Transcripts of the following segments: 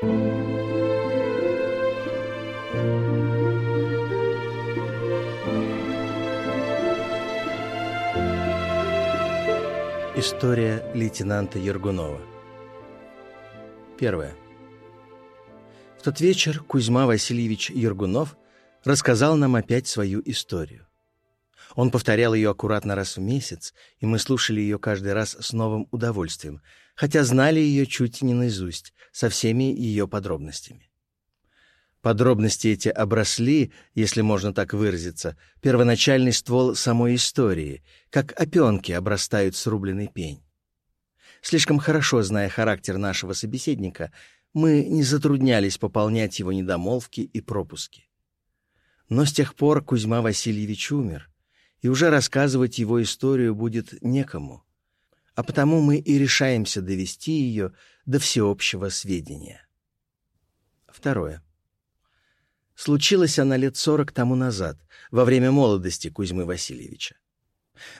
История лейтенанта Ергунова Первое. В тот вечер Кузьма Васильевич Ергунов рассказал нам опять свою историю. Он повторял ее аккуратно раз в месяц, и мы слушали ее каждый раз с новым удовольствием, хотя знали ее чуть не наизусть, со всеми ее подробностями. Подробности эти обросли, если можно так выразиться, первоначальный ствол самой истории, как опенки обрастают срубленный пень. Слишком хорошо зная характер нашего собеседника, мы не затруднялись пополнять его недомолвки и пропуски. Но с тех пор Кузьма Васильевич умер, и уже рассказывать его историю будет некому, а потому мы и решаемся довести ее до всеобщего сведения. Второе. Случилась она лет сорок тому назад, во время молодости Кузьмы Васильевича.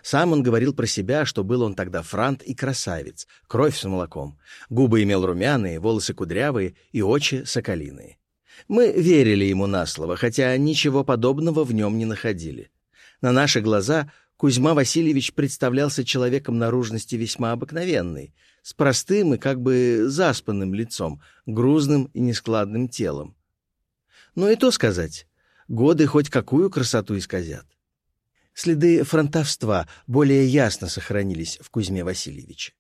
Сам он говорил про себя, что был он тогда франт и красавец, кровь с молоком, губы имел румяные, волосы кудрявые и очи соколиные. Мы верили ему на слово, хотя ничего подобного в нем не находили. На наши глаза Кузьма Васильевич представлялся человеком наружности весьма обыкновенной, с простым и как бы заспанным лицом, грузным и нескладным телом. Но и то сказать, годы хоть какую красоту исказят. Следы фронтовства более ясно сохранились в Кузьме Васильевиче.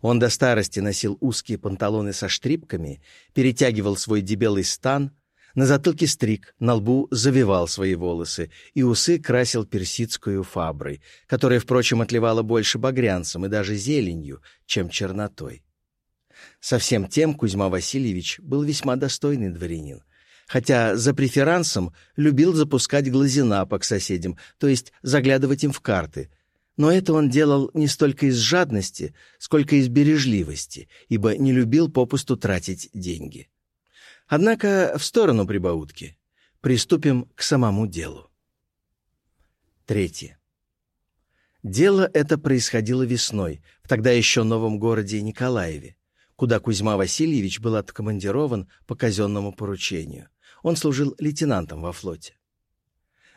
Он до старости носил узкие панталоны со штрипками, перетягивал свой дебелый стан, на затылке стриг, на лбу завивал свои волосы и усы красил персидскую фаброй, которая, впрочем, отливала больше багрянцем и даже зеленью, чем чернотой. Совсем тем Кузьма Васильевич был весьма достойный дворянин, хотя за преферансом любил запускать глазинапа к соседям, то есть заглядывать им в карты. Но это он делал не столько из жадности, сколько из бережливости, ибо не любил попусту тратить деньги. Однако в сторону прибаутки. Приступим к самому делу. Третье. Дело это происходило весной, в тогда еще новом городе Николаеве, куда Кузьма Васильевич был откомандирован по казенному поручению — он служил лейтенантом во флоте.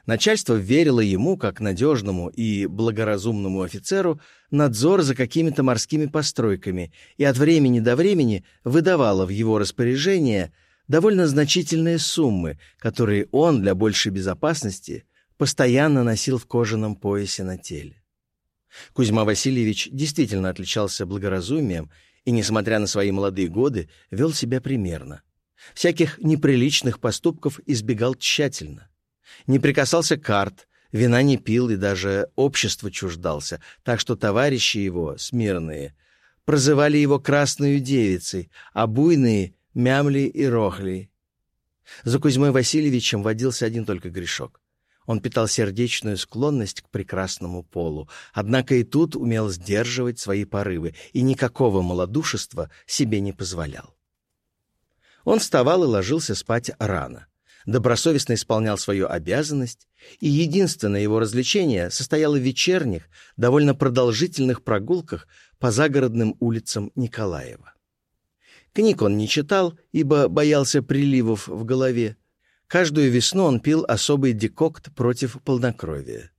Начальство верило ему, как надежному и благоразумному офицеру, надзор за какими-то морскими постройками и от времени до времени выдавало в его распоряжение довольно значительные суммы, которые он для большей безопасности постоянно носил в кожаном поясе на теле. Кузьма Васильевич действительно отличался благоразумием и, несмотря на свои молодые годы, вел себя примерно. Всяких неприличных поступков избегал тщательно. Не прикасался карт, вина не пил и даже общество чуждался, так что товарищи его, смирные, прозывали его красную девицей, а буйные — мямли и рохли. За Кузьмой Васильевичем водился один только грешок. Он питал сердечную склонность к прекрасному полу, однако и тут умел сдерживать свои порывы и никакого малодушества себе не позволял. Он вставал и ложился спать рано. Добросовестно исполнял свою обязанность, и единственное его развлечение состояло в вечерних, довольно продолжительных прогулках по загородным улицам Николаева. Книг он не читал, ибо боялся приливов в голове. Каждую весну он пил особый декокт против полнокровия.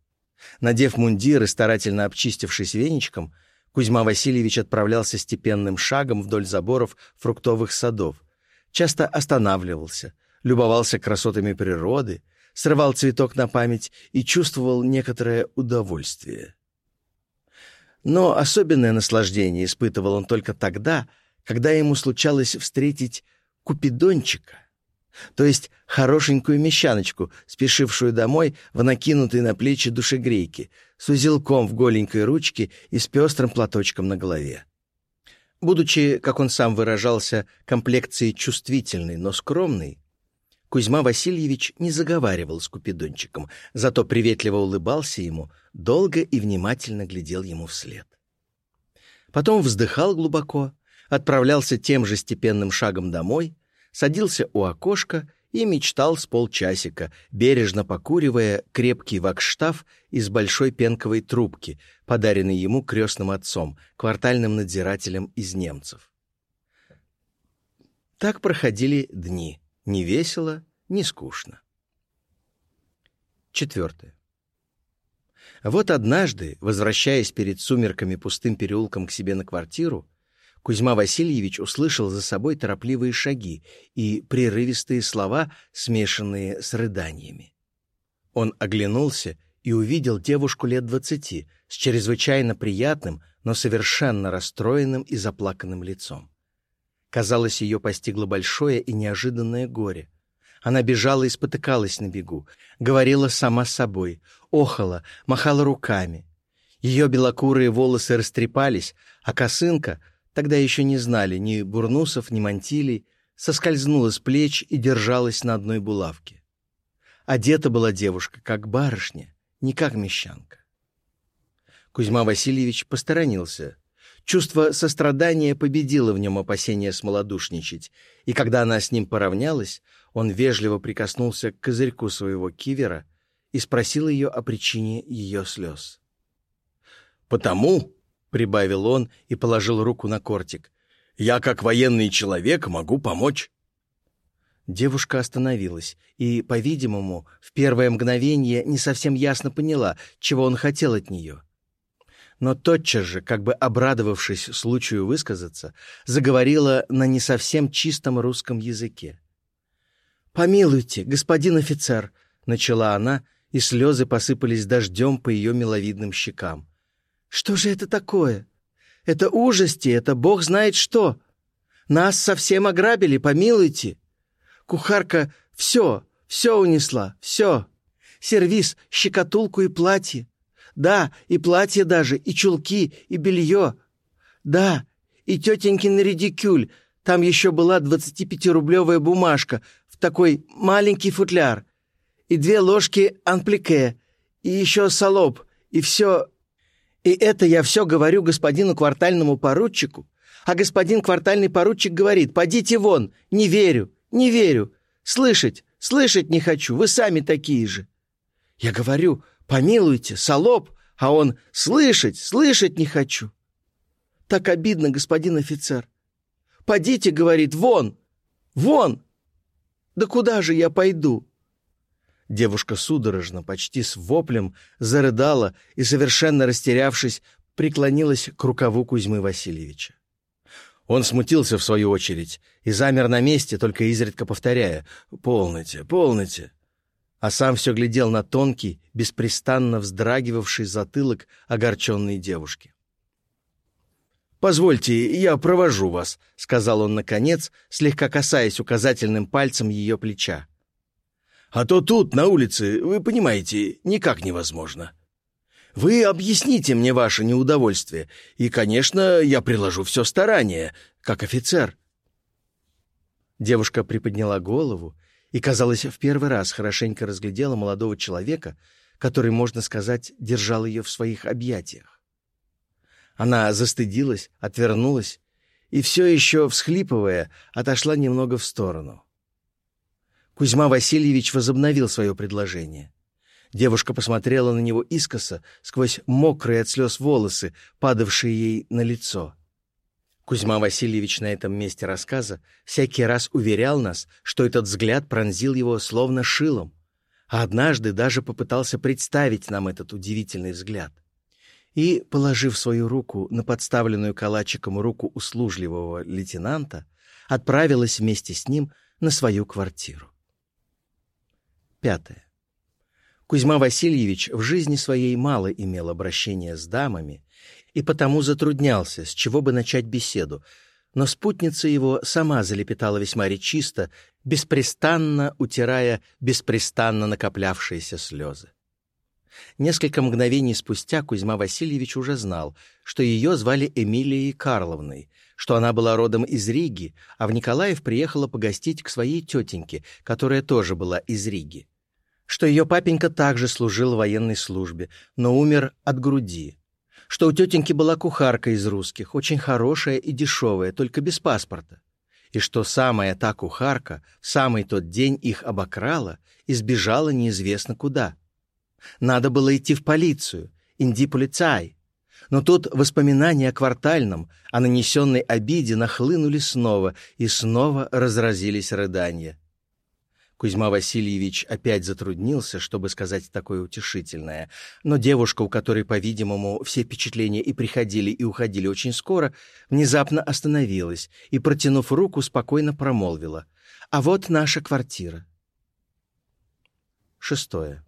Надев мундир и старательно обчистившись веничком, Кузьма Васильевич отправлялся степенным шагом вдоль заборов фруктовых садов, часто останавливался, любовался красотами природы, срывал цветок на память и чувствовал некоторое удовольствие. Но особенное наслаждение испытывал он только тогда, когда ему случалось встретить купидончика, то есть хорошенькую мещаночку, спешившую домой в накинутой на плечи душегрейке, с узелком в голенькой ручке и с пестрым платочком на голове. Будучи, как он сам выражался, комплекцией чувствительной, но скромной, Кузьма Васильевич не заговаривал с Купидончиком, зато приветливо улыбался ему, долго и внимательно глядел ему вслед. Потом вздыхал глубоко, отправлялся тем же степенным шагом домой, садился у окошка и мечтал с полчасика, бережно покуривая крепкий вакштав из большой пенковой трубки, подаренный ему крестным отцом, квартальным надзирателем из немцев. Так проходили дни. Не весело, не скучно. Четвертое. Вот однажды, возвращаясь перед сумерками пустым переулком к себе на квартиру, Кузьма Васильевич услышал за собой торопливые шаги и прерывистые слова, смешанные с рыданиями. Он оглянулся и увидел девушку лет двадцати с чрезвычайно приятным, но совершенно расстроенным и заплаканным лицом. Казалось, ее постигло большое и неожиданное горе. Она бежала и спотыкалась на бегу, говорила сама с собой, охала, махала руками. Ее белокурые волосы растрепались, а косынка, тогда еще не знали ни бурнусов, ни мантилей, соскользнула с плеч и держалась на одной булавке. Одета была девушка, как барышня, не как мещанка. Кузьма Васильевич посторонился, Чувство сострадания победило в нем опасение смолодушничать, и когда она с ним поравнялась, он вежливо прикоснулся к козырьку своего кивера и спросил ее о причине ее слез. «Потому», — прибавил он и положил руку на кортик, — «я, как военный человек, могу помочь». Девушка остановилась и, по-видимому, в первое мгновение не совсем ясно поняла, чего он хотел от нее — но тотчас же, как бы обрадовавшись случаю высказаться, заговорила на не совсем чистом русском языке. «Помилуйте, господин офицер», — начала она, и слезы посыпались дождем по ее миловидным щекам. «Что же это такое? Это ужасти, это бог знает что. Нас совсем ограбили, помилуйте. Кухарка все, все унесла, все. Сервис, щекотулку и платье. Да, и платье даже, и чулки, и белье. Да, и тетенькин редикюль. Там еще была 25-рублевая бумажка в такой маленький футляр. И две ложки анплике, и еще салоп, и все... И это я все говорю господину квартальному поручику, а господин квартальный поручик говорит, «Подите вон, не верю, не верю, слышать, слышать не хочу, вы сами такие же». Я говорю, Помилуйте, солоб, а он слышать, слышать не хочу. Так обидно, господин офицер. Подите, говорит, вон, вон. Да куда же я пойду? Девушка судорожно, почти с воплем, зарыдала и, совершенно растерявшись, преклонилась к рукаву Кузьмы Васильевича. Он смутился в свою очередь и замер на месте, только изредка повторяя «Полните, полните» а сам все глядел на тонкий, беспрестанно вздрагивавший затылок огорченной девушки. «Позвольте, я провожу вас», — сказал он наконец, слегка касаясь указательным пальцем ее плеча. «А то тут, на улице, вы понимаете, никак невозможно. Вы объясните мне ваше неудовольствие, и, конечно, я приложу все старание, как офицер». Девушка приподняла голову и, казалось, в первый раз хорошенько разглядела молодого человека, который, можно сказать, держал ее в своих объятиях. Она застыдилась, отвернулась и, все еще всхлипывая, отошла немного в сторону. Кузьма Васильевич возобновил свое предложение. Девушка посмотрела на него искоса, сквозь мокрые от слез волосы, падавшие ей на лицо. Кузьма Васильевич на этом месте рассказа всякий раз уверял нас, что этот взгляд пронзил его словно шилом, а однажды даже попытался представить нам этот удивительный взгляд. И, положив свою руку на подставленную калачиком руку услужливого лейтенанта, отправилась вместе с ним на свою квартиру. Пятое. Кузьма Васильевич в жизни своей мало имел обращения с дамами и потому затруднялся, с чего бы начать беседу, но спутница его сама залепетала весьма речисто, беспрестанно утирая беспрестанно накоплявшиеся слезы. Несколько мгновений спустя Кузьма Васильевич уже знал, что ее звали Эмилией Карловной, что она была родом из Риги, а в Николаев приехала погостить к своей тетеньке, которая тоже была из Риги. Что ее папенька также служил в военной службе, но умер от груди, что у тетеньки была кухарка из русских, очень хорошая и дешевая, только без паспорта, и что самая та кухарка в самый тот день их обокрала и сбежала неизвестно куда. Надо было идти в полицию, инди полицай, Но тут воспоминания о квартальном, о нанесенной обиде нахлынули снова, и снова разразились рыдания. Кузьма Васильевич опять затруднился, чтобы сказать такое утешительное, но девушка, у которой, по-видимому, все впечатления и приходили, и уходили очень скоро, внезапно остановилась и, протянув руку, спокойно промолвила. «А вот наша квартира». Шестое.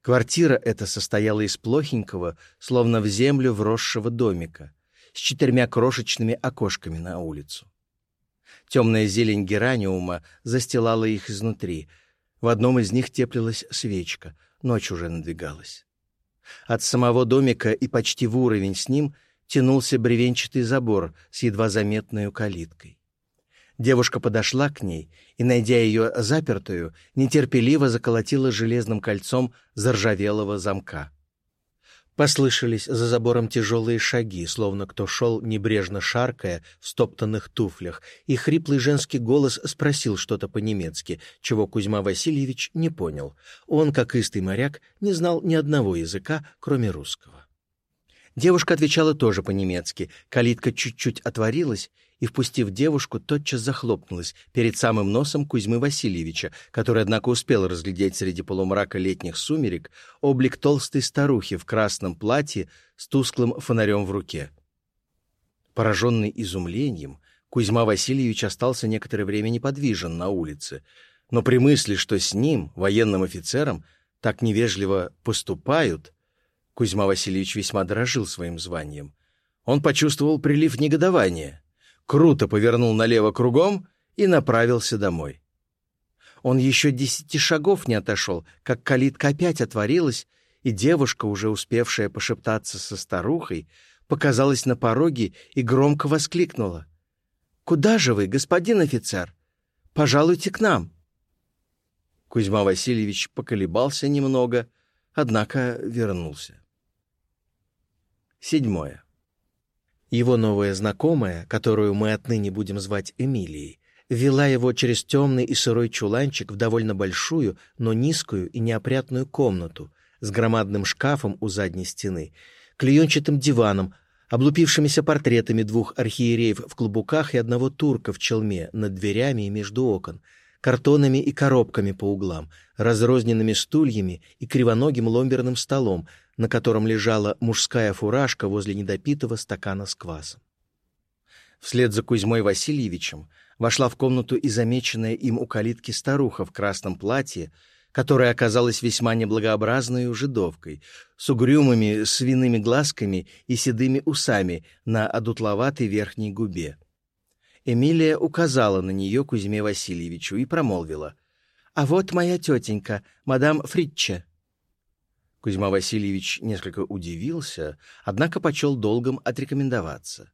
Квартира эта состояла из плохенького, словно в землю вросшего домика, с четырьмя крошечными окошками на улицу. Темная зелень гераниума застилала их изнутри. В одном из них теплилась свечка. Ночь уже надвигалась. От самого домика и почти в уровень с ним тянулся бревенчатый забор с едва заметной калиткой. Девушка подошла к ней и, найдя ее запертую, нетерпеливо заколотила железным кольцом заржавелого замка. Послышались за забором тяжелые шаги, словно кто шел, небрежно шаркая, в стоптанных туфлях, и хриплый женский голос спросил что-то по-немецки, чего Кузьма Васильевич не понял. Он, как истый моряк, не знал ни одного языка, кроме русского. Девушка отвечала тоже по-немецки. Калитка чуть-чуть отворилась, и, впустив девушку, тотчас захлопнулась перед самым носом Кузьмы Васильевича, который, однако, успел разглядеть среди полумрака летних сумерек облик толстой старухи в красном платье с тусклым фонарем в руке. Пораженный изумлением, Кузьма Васильевич остался некоторое время неподвижен на улице, но при мысли, что с ним, военным офицером, так невежливо поступают, Кузьма Васильевич весьма дорожил своим званием. Он почувствовал прилив негодования круто повернул налево кругом и направился домой. Он еще десяти шагов не отошел, как калитка опять отворилась, и девушка, уже успевшая пошептаться со старухой, показалась на пороге и громко воскликнула. «Куда же вы, господин офицер? Пожалуйте к нам!» Кузьма Васильевич поколебался немного, однако вернулся. Седьмое. Его новая знакомая, которую мы отныне будем звать Эмилией, вела его через темный и сырой чуланчик в довольно большую, но низкую и неопрятную комнату с громадным шкафом у задней стены, клеенчатым диваном, облупившимися портретами двух архиереев в клубуках и одного турка в челме над дверями и между окон, картонами и коробками по углам, разрозненными стульями и кривоногим ломберным столом, на котором лежала мужская фуражка возле недопитого стакана с квасом. Вслед за Кузьмой Васильевичем вошла в комнату и замеченная им у калитки старуха в красном платье, которая оказалась весьма неблагообразной жидовкой, с угрюмыми свиными глазками и седыми усами на одутловатой верхней губе. Эмилия указала на нее Кузьме Васильевичу и промолвила. «А вот моя тетенька, мадам Фритче». Кузьма Васильевич несколько удивился, однако почел долгом отрекомендоваться.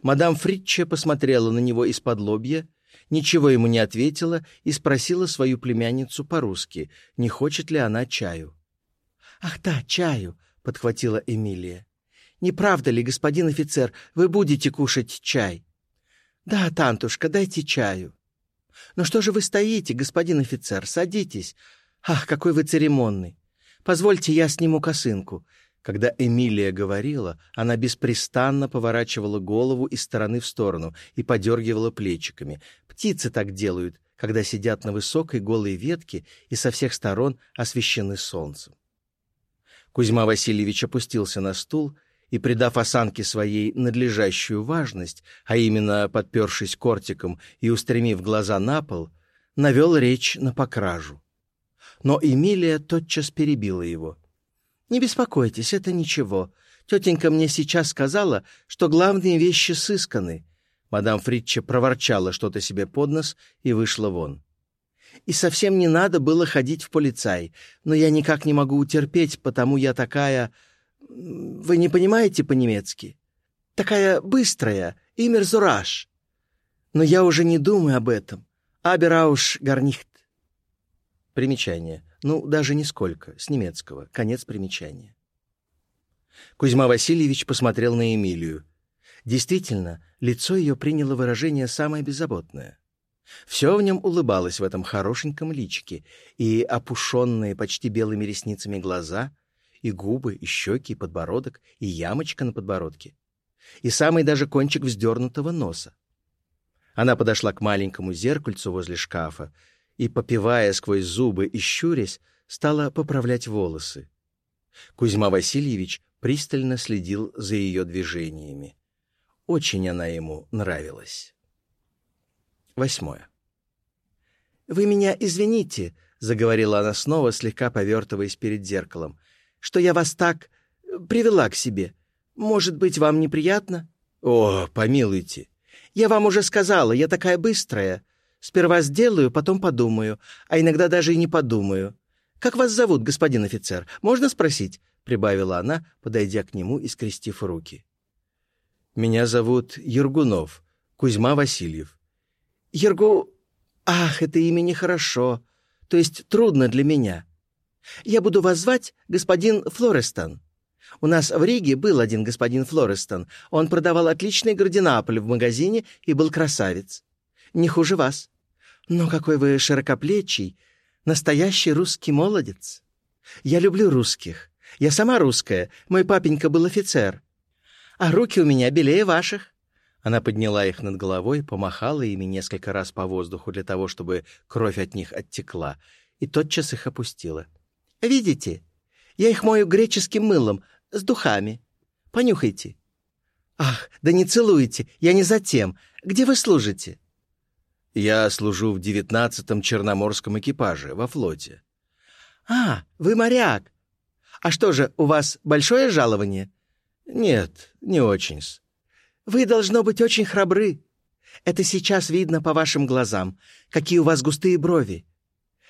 Мадам Фритче посмотрела на него из-под лобья, ничего ему не ответила и спросила свою племянницу по-русски, не хочет ли она чаю. «Ах да, чаю!» — подхватила Эмилия. «Не правда ли, господин офицер, вы будете кушать чай?» «Да, тантушка, дайте чаю». «Ну что же вы стоите, господин офицер, садитесь. Ах, какой вы церемонный. Позвольте, я сниму косынку». Когда Эмилия говорила, она беспрестанно поворачивала голову из стороны в сторону и подергивала плечиками. Птицы так делают, когда сидят на высокой голой ветке и со всех сторон освещены солнцем. Кузьма Васильевич опустился на стул и, придав осанке своей надлежащую важность, а именно подпершись кортиком и устремив глаза на пол, навел речь на покражу но Эмилия тотчас перебила его. «Не беспокойтесь, это ничего. Тетенька мне сейчас сказала, что главные вещи сысканы». Мадам Фритча проворчала что-то себе под нос и вышла вон. «И совсем не надо было ходить в полицай, но я никак не могу утерпеть, потому я такая... Вы не понимаете по-немецки? Такая быстрая, имерзураж. Но я уже не думаю об этом. Аберауш гарнихт. Примечание. Ну, даже нисколько. С немецкого. Конец примечания. Кузьма Васильевич посмотрел на Эмилию. Действительно, лицо ее приняло выражение самое беззаботное. Все в нем улыбалось в этом хорошеньком личике, и опушенные почти белыми ресницами глаза, и губы, и щеки, и подбородок, и ямочка на подбородке, и самый даже кончик вздернутого носа. Она подошла к маленькому зеркальцу возле шкафа и, попивая сквозь зубы и щурясь, стала поправлять волосы. Кузьма Васильевич пристально следил за ее движениями. Очень она ему нравилась. Восьмое. «Вы меня извините», — заговорила она снова, слегка повертываясь перед зеркалом, «что я вас так э, привела к себе. Может быть, вам неприятно?» «О, помилуйте!» «Я вам уже сказала, я такая быстрая. Сперва сделаю, потом подумаю, а иногда даже и не подумаю. Как вас зовут, господин офицер? Можно спросить?» — прибавила она, подойдя к нему и скрестив руки. «Меня зовут Ергунов, Кузьма Васильев». «Ергу... Ах, это имя нехорошо. То есть трудно для меня. Я буду вас звать господин Флорестон. У нас в Риге был один господин Флорестон. Он продавал отличный гарденаполь в магазине и был красавец. Не хуже вас. Но какой вы широкоплечий, настоящий русский молодец. Я люблю русских. Я сама русская, мой папенька был офицер. А руки у меня белее ваших. Она подняла их над головой, помахала ими несколько раз по воздуху для того, чтобы кровь от них оттекла, и тотчас их опустила. «Видите? Я их мою греческим мылом, с духами. Понюхайте». «Ах, да не целуйте, я не за тем. Где вы служите?» «Я служу в девятнадцатом Черноморском экипаже, во флоте». «А, вы моряк. А что же, у вас большое жалование?» «Нет, не очень-с. Вы, должно быть, очень храбры. Это сейчас видно по вашим глазам, какие у вас густые брови.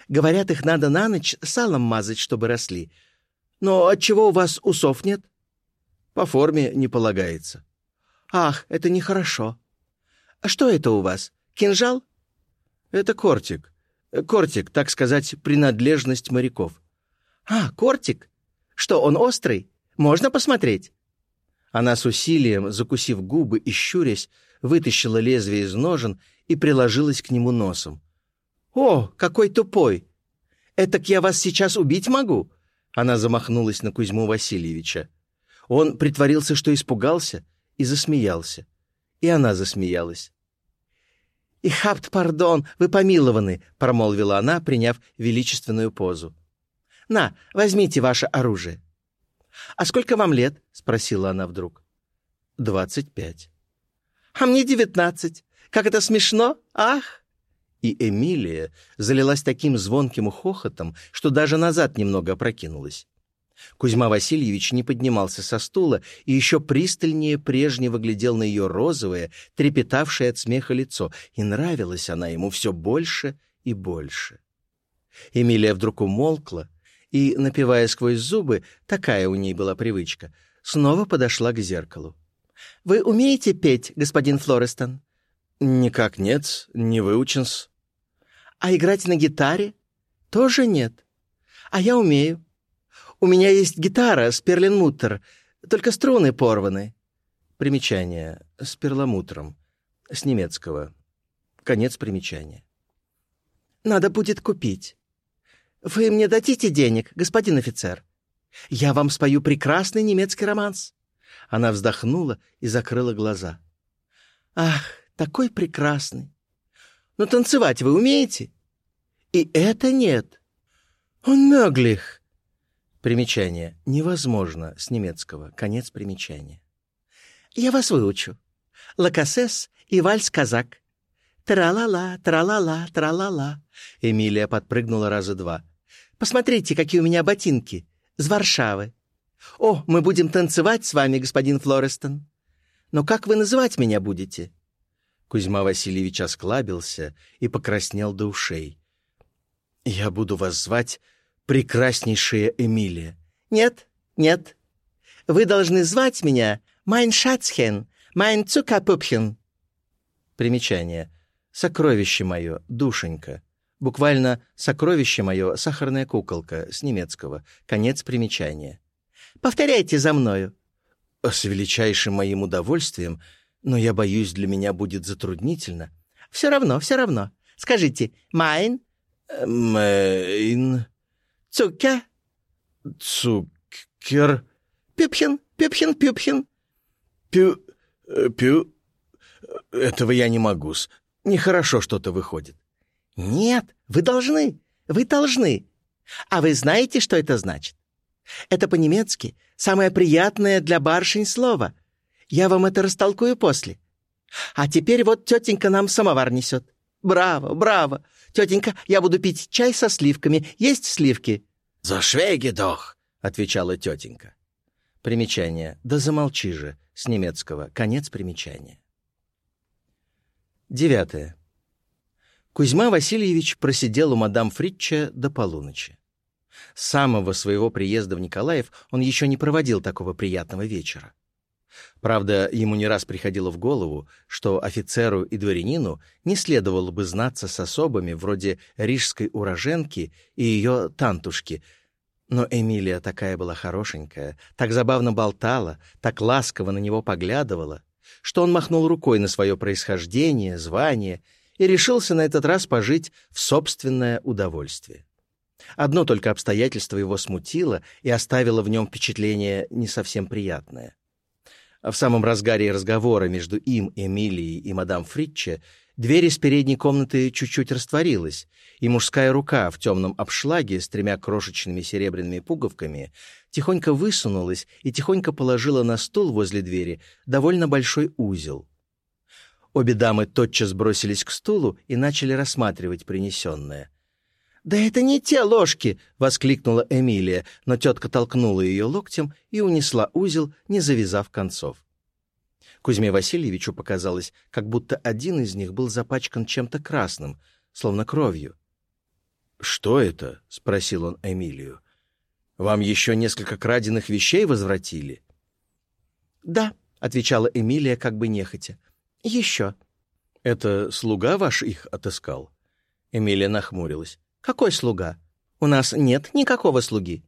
Говорят, их надо на ночь салом мазать, чтобы росли. Но отчего у вас усов нет? По форме не полагается. Ах, это нехорошо. А что это у вас? Кинжал? Это кортик. Кортик, так сказать, принадлежность моряков. А, кортик? Что, он острый? Можно посмотреть? Она с усилием, закусив губы и щурясь, вытащила лезвие из ножен и приложилась к нему носом. «О, какой тупой! Этак я вас сейчас убить могу!» Она замахнулась на Кузьму Васильевича. Он притворился, что испугался, и засмеялся. И она засмеялась. «И хапт, пардон, вы помилованы», — промолвила она, приняв величественную позу. «На, возьмите ваше оружие». «А сколько вам лет?» — спросила она вдруг. «Двадцать пять». «А мне девятнадцать. Как это смешно! Ах!» И Эмилия залилась таким звонким хохотом, что даже назад немного опрокинулась. Кузьма Васильевич не поднимался со стула и еще пристальнее прежнего глядел на ее розовое, трепетавшее от смеха лицо, и нравилась она ему все больше и больше. Эмилия вдруг умолкла, и, напивая сквозь зубы, такая у ней была привычка, снова подошла к зеркалу. «Вы умеете петь, господин Флорестон?» «Никак нет, не выучен-с». «А играть на гитаре?» «Тоже нет. А я умею. У меня есть гитара с перленмуттер, только струны порваны». Примечание. С перламутром. С немецкого. Конец примечания. «Надо будет купить. «Вы мне дадите денег, господин офицер? Я вам спою прекрасный немецкий романс». Она вздохнула и закрыла глаза. «Ах, такой прекрасный! Но танцевать вы умеете?» «И это нет. Он möglich». Примечание. Невозможно с немецкого. Конец примечания. «Я вас выучу. Лакасес и вальс-казак. Тра-ла-ла, тра-ла-ла, тра-ла-ла». Эмилия подпрыгнула раза два. Посмотрите, какие у меня ботинки. С Варшавы. О, мы будем танцевать с вами, господин Флорестон. Но как вы называть меня будете?» Кузьма Васильевич осклабился и покраснел до ушей. «Я буду вас звать прекраснейшая Эмилия». «Нет, нет. Вы должны звать меня mein Schätzchen, mein Zuckerpüppchen». Примечание. «Сокровище мое, душенька». Буквально «сокровище мое, сахарная куколка» с немецкого. Конец примечания. «Повторяйте за мною». «С величайшим моим удовольствием, но я боюсь, для меня будет затруднительно». «Все равно, все равно. Скажите, «mein»?» «Мэйн». «Цукке»?» «Цукке». Кер... Пюпхин, Пюпхин, Пюпхин. Пю... Э, пю... Этого я не могу-с. Нехорошо что-то выходит. Нет, вы должны, вы должны. А вы знаете, что это значит? Это по-немецки самое приятное для барышень слово. Я вам это растолкую после. А теперь вот тетенька нам самовар несет. Браво, браво. Тетенька, я буду пить чай со сливками. Есть сливки? «За швегедох», — отвечала тетенька. Примечание. Да замолчи же. С немецкого. Конец примечания. Девятое. Кузьма Васильевич просидел у мадам Фритча до полуночи. С самого своего приезда в Николаев он еще не проводил такого приятного вечера. Правда, ему не раз приходило в голову, что офицеру и дворянину не следовало бы знаться с особами вроде рижской уроженки и ее тантушки. Но Эмилия такая была хорошенькая, так забавно болтала, так ласково на него поглядывала, что он махнул рукой на свое происхождение, звание — и решился на этот раз пожить в собственное удовольствие. Одно только обстоятельство его смутило и оставило в нем впечатление не совсем приятное. В самом разгаре разговора между им, Эмилией и мадам Фритче дверь из передней комнаты чуть-чуть растворилась, и мужская рука в темном обшлаге с тремя крошечными серебряными пуговками тихонько высунулась и тихонько положила на стул возле двери довольно большой узел. Обе дамы тотчас бросились к стулу и начали рассматривать принесенное. «Да это не те ложки!» — воскликнула Эмилия, но тетка толкнула ее локтем и унесла узел, не завязав концов. Кузьме Васильевичу показалось, как будто один из них был запачкан чем-то красным, словно кровью. «Что это?» — спросил он Эмилию. «Вам еще несколько краденных вещей возвратили?» «Да», — отвечала Эмилия как бы нехотя. «Еще». «Это слуга ваш их отыскал?» Эмилия нахмурилась. «Какой слуга? У нас нет никакого слуги».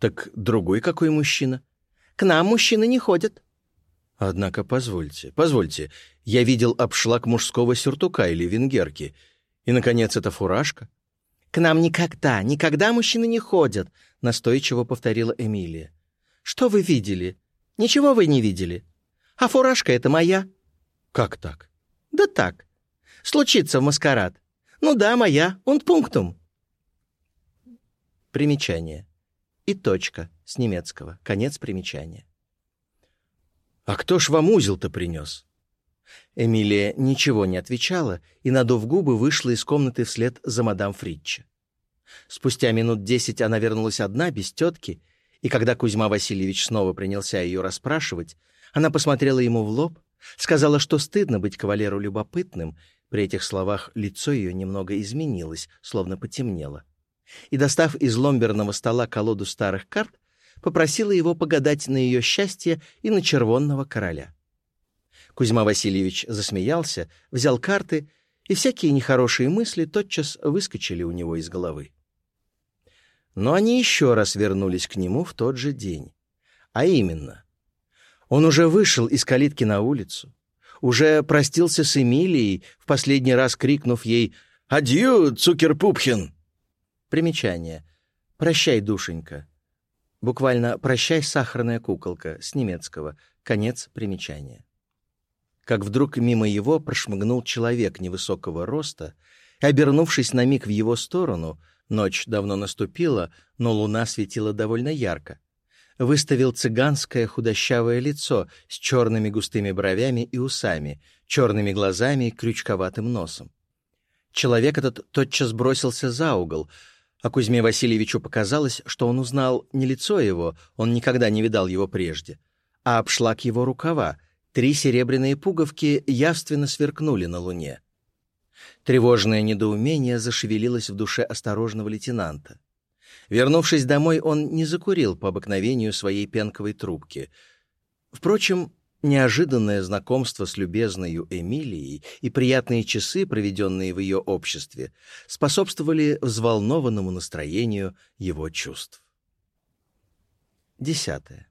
«Так другой какой мужчина?» «К нам мужчины не ходят». «Однако позвольте, позвольте, я видел обшлаг мужского сюртука или венгерки. И, наконец, это фуражка». «К нам никогда, никогда мужчины не ходят», — настойчиво повторила Эмилия. «Что вы видели? Ничего вы не видели. А фуражка — это моя». «Как так?» «Да так. Случится в маскарад. Ну да, моя, он пунктум». Примечание. И точка с немецкого. Конец примечания. «А кто ж вам узел-то принес?» Эмилия ничего не отвечала и, надув губы, вышла из комнаты вслед за мадам Фритче. Спустя минут десять она вернулась одна, без тетки, и когда Кузьма Васильевич снова принялся ее расспрашивать, она посмотрела ему в лоб, Сказала, что стыдно быть кавалеру любопытным. При этих словах лицо ее немного изменилось, словно потемнело. И, достав из ломберного стола колоду старых карт, попросила его погадать на ее счастье и на червонного короля. Кузьма Васильевич засмеялся, взял карты, и всякие нехорошие мысли тотчас выскочили у него из головы. Но они еще раз вернулись к нему в тот же день. А именно, он уже вышел из калитки на улицу, уже простился с Эмилией, в последний раз крикнув ей «Адью, Цукерпупхен!» Примечание. «Прощай, душенька». Буквально «прощай, сахарная куколка» с немецкого. Конец примечания. Как вдруг мимо его прошмыгнул человек невысокого роста, и, обернувшись на миг в его сторону, ночь давно наступила, но луна светила довольно ярко, выставил цыганское худощавое лицо с черными густыми бровями и усами, черными глазами и крючковатым носом. Человек этот тотчас бросился за угол, а Кузьме Васильевичу показалось, что он узнал не лицо его, он никогда не видал его прежде, а обшлаг его рукава, три серебряные пуговки явственно сверкнули на луне. Тревожное недоумение зашевелилось в душе осторожного лейтенанта. Вернувшись домой, он не закурил по обыкновению своей пенковой трубки. Впрочем, неожиданное знакомство с любезной Эмилией и приятные часы, проведенные в ее обществе, способствовали взволнованному настроению его чувств. Десятое.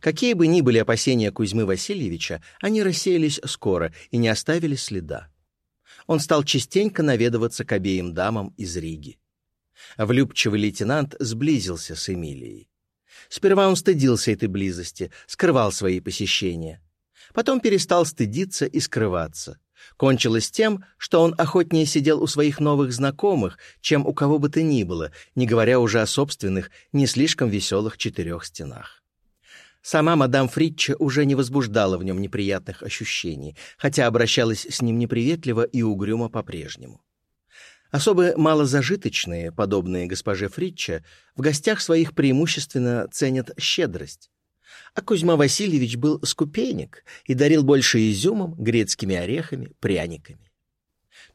Какие бы ни были опасения Кузьмы Васильевича, они рассеялись скоро и не оставили следа. Он стал частенько наведываться к обеим дамам из Риги. Влюбчивый лейтенант сблизился с Эмилией. Сперва он стыдился этой близости, скрывал свои посещения. Потом перестал стыдиться и скрываться. Кончилось тем, что он охотнее сидел у своих новых знакомых, чем у кого бы то ни было, не говоря уже о собственных, не слишком веселых четырех стенах. Сама мадам Фритча уже не возбуждала в нем неприятных ощущений, хотя обращалась с ним неприветливо и угрюмо по-прежнему. Особо малозажиточные, подобные госпоже Фритча, в гостях своих преимущественно ценят щедрость. А Кузьма Васильевич был скупейник и дарил больше изюмом, грецкими орехами, пряниками.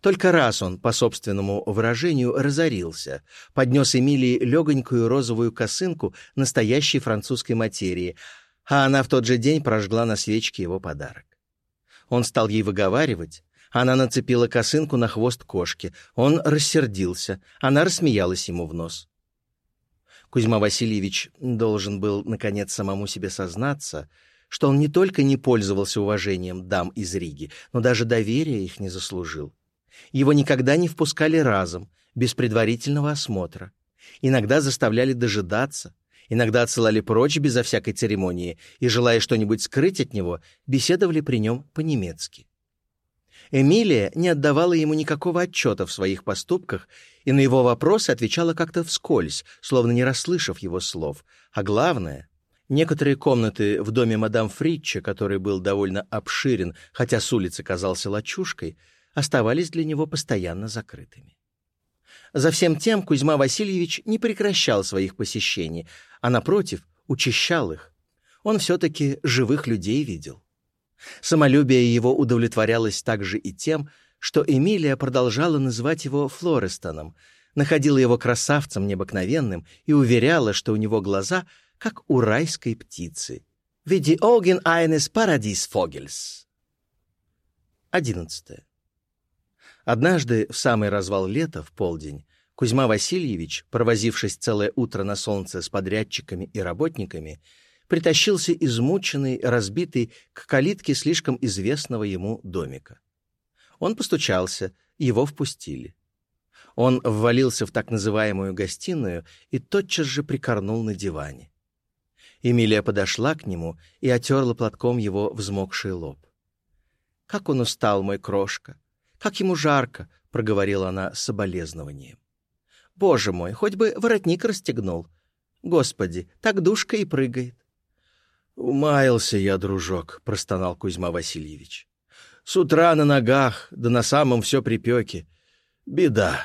Только раз он, по собственному выражению, разорился, поднес Эмилии легонькую розовую косынку настоящей французской материи, а она в тот же день прожгла на свечке его подарок. Он стал ей выговаривать, она нацепила косынку на хвост кошки. Он рассердился. Она рассмеялась ему в нос. Кузьма Васильевич должен был, наконец, самому себе сознаться, что он не только не пользовался уважением дам из Риги, но даже доверия их не заслужил. Его никогда не впускали разом, без предварительного осмотра. Иногда заставляли дожидаться, иногда отсылали прочь безо всякой церемонии и, желая что-нибудь скрыть от него, беседовали при нем по-немецки. Эмилия не отдавала ему никакого отчета в своих поступках и на его вопросы отвечала как-то вскользь, словно не расслышав его слов. А главное, некоторые комнаты в доме мадам Фритча, который был довольно обширен, хотя с улицы казался лачушкой, оставались для него постоянно закрытыми. За всем тем Кузьма Васильевич не прекращал своих посещений, а, напротив, учащал их. Он все-таки живых людей видел. Самолюбие его удовлетворялось также и тем, что Эмилия продолжала называть его Флорестоном, находила его красавцем необыкновенным и уверяла, что у него глаза, как у райской птицы. «Види оген айнес парадис фогельс». Одиннадцатое. Однажды, в самый развал лета, в полдень, Кузьма Васильевич, провозившись целое утро на солнце с подрядчиками и работниками, притащился измученный, разбитый к калитке слишком известного ему домика. Он постучался, его впустили. Он ввалился в так называемую гостиную и тотчас же прикорнул на диване. Эмилия подошла к нему и отерла платком его взмокший лоб. «Как он устал, мой крошка! Как ему жарко!» — проговорила она с соболезнованием. «Боже мой, хоть бы воротник расстегнул! Господи, так душка и прыгает!» «Умаялся я, дружок», — простонал Кузьма Васильевич. «С утра на ногах, да на самом все припеки. Беда.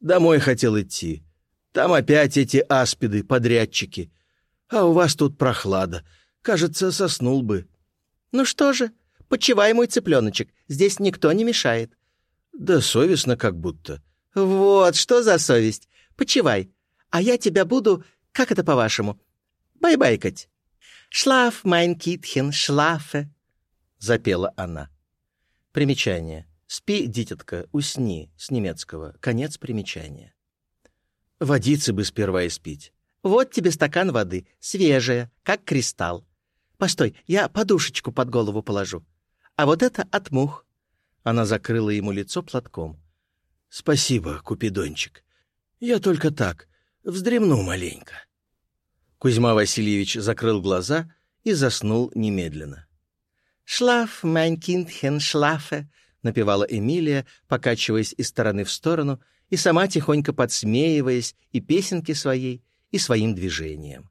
Домой хотел идти. Там опять эти аспиды, подрядчики. А у вас тут прохлада. Кажется, соснул бы». «Ну что же, почивай, мой цыпленочек, здесь никто не мешает». «Да совестно как будто». «Вот, что за совесть. Почивай. А я тебя буду, как это по-вашему, байбайкать». «Шлаф, майн китхен, шлафе», — запела она. Примечание. «Спи, дитятка, усни» с немецкого. Конец примечания. Водицы бы сперва испить. «Вот тебе стакан воды, свежая, как кристалл. Постой, я подушечку под голову положу. А вот это от мух». Она закрыла ему лицо платком. «Спасибо, Купидончик. Я только так, вздремну маленько». Кузьма Васильевич закрыл глаза и заснул немедленно. «Шлаф, mein Kindchen, шлафе», — напевала Эмилия, покачиваясь из стороны в сторону и сама тихонько подсмеиваясь и песенке своей, и своим движением.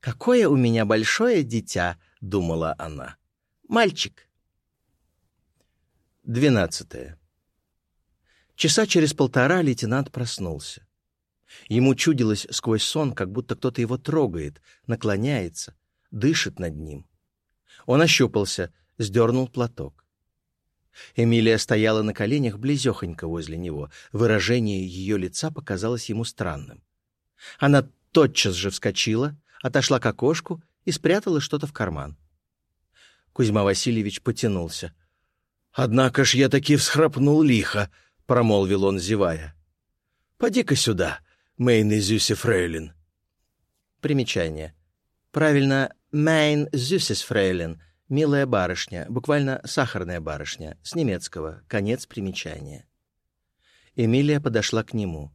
«Какое у меня большое дитя», — думала она. «Мальчик». Двенадцатое. Часа через полтора лейтенант проснулся. Ему чудилось сквозь сон, как будто кто-то его трогает, наклоняется, дышит над ним. Он ощупался, сдернул платок. Эмилия стояла на коленях близехонько возле него. Выражение ее лица показалось ему странным. Она тотчас же вскочила, отошла к окошку и спрятала что-то в карман. Кузьма Васильевич потянулся. «Однако ж я таки всхрапнул лихо», — промолвил он, зевая. «Поди-ка сюда, Мейн Зюсе Фрейлин. Примечание. Правильно, Мейн Зюсис Фрейлин, милая барышня, буквально сахарная барышня, с немецкого, конец примечания. Эмилия подошла к нему.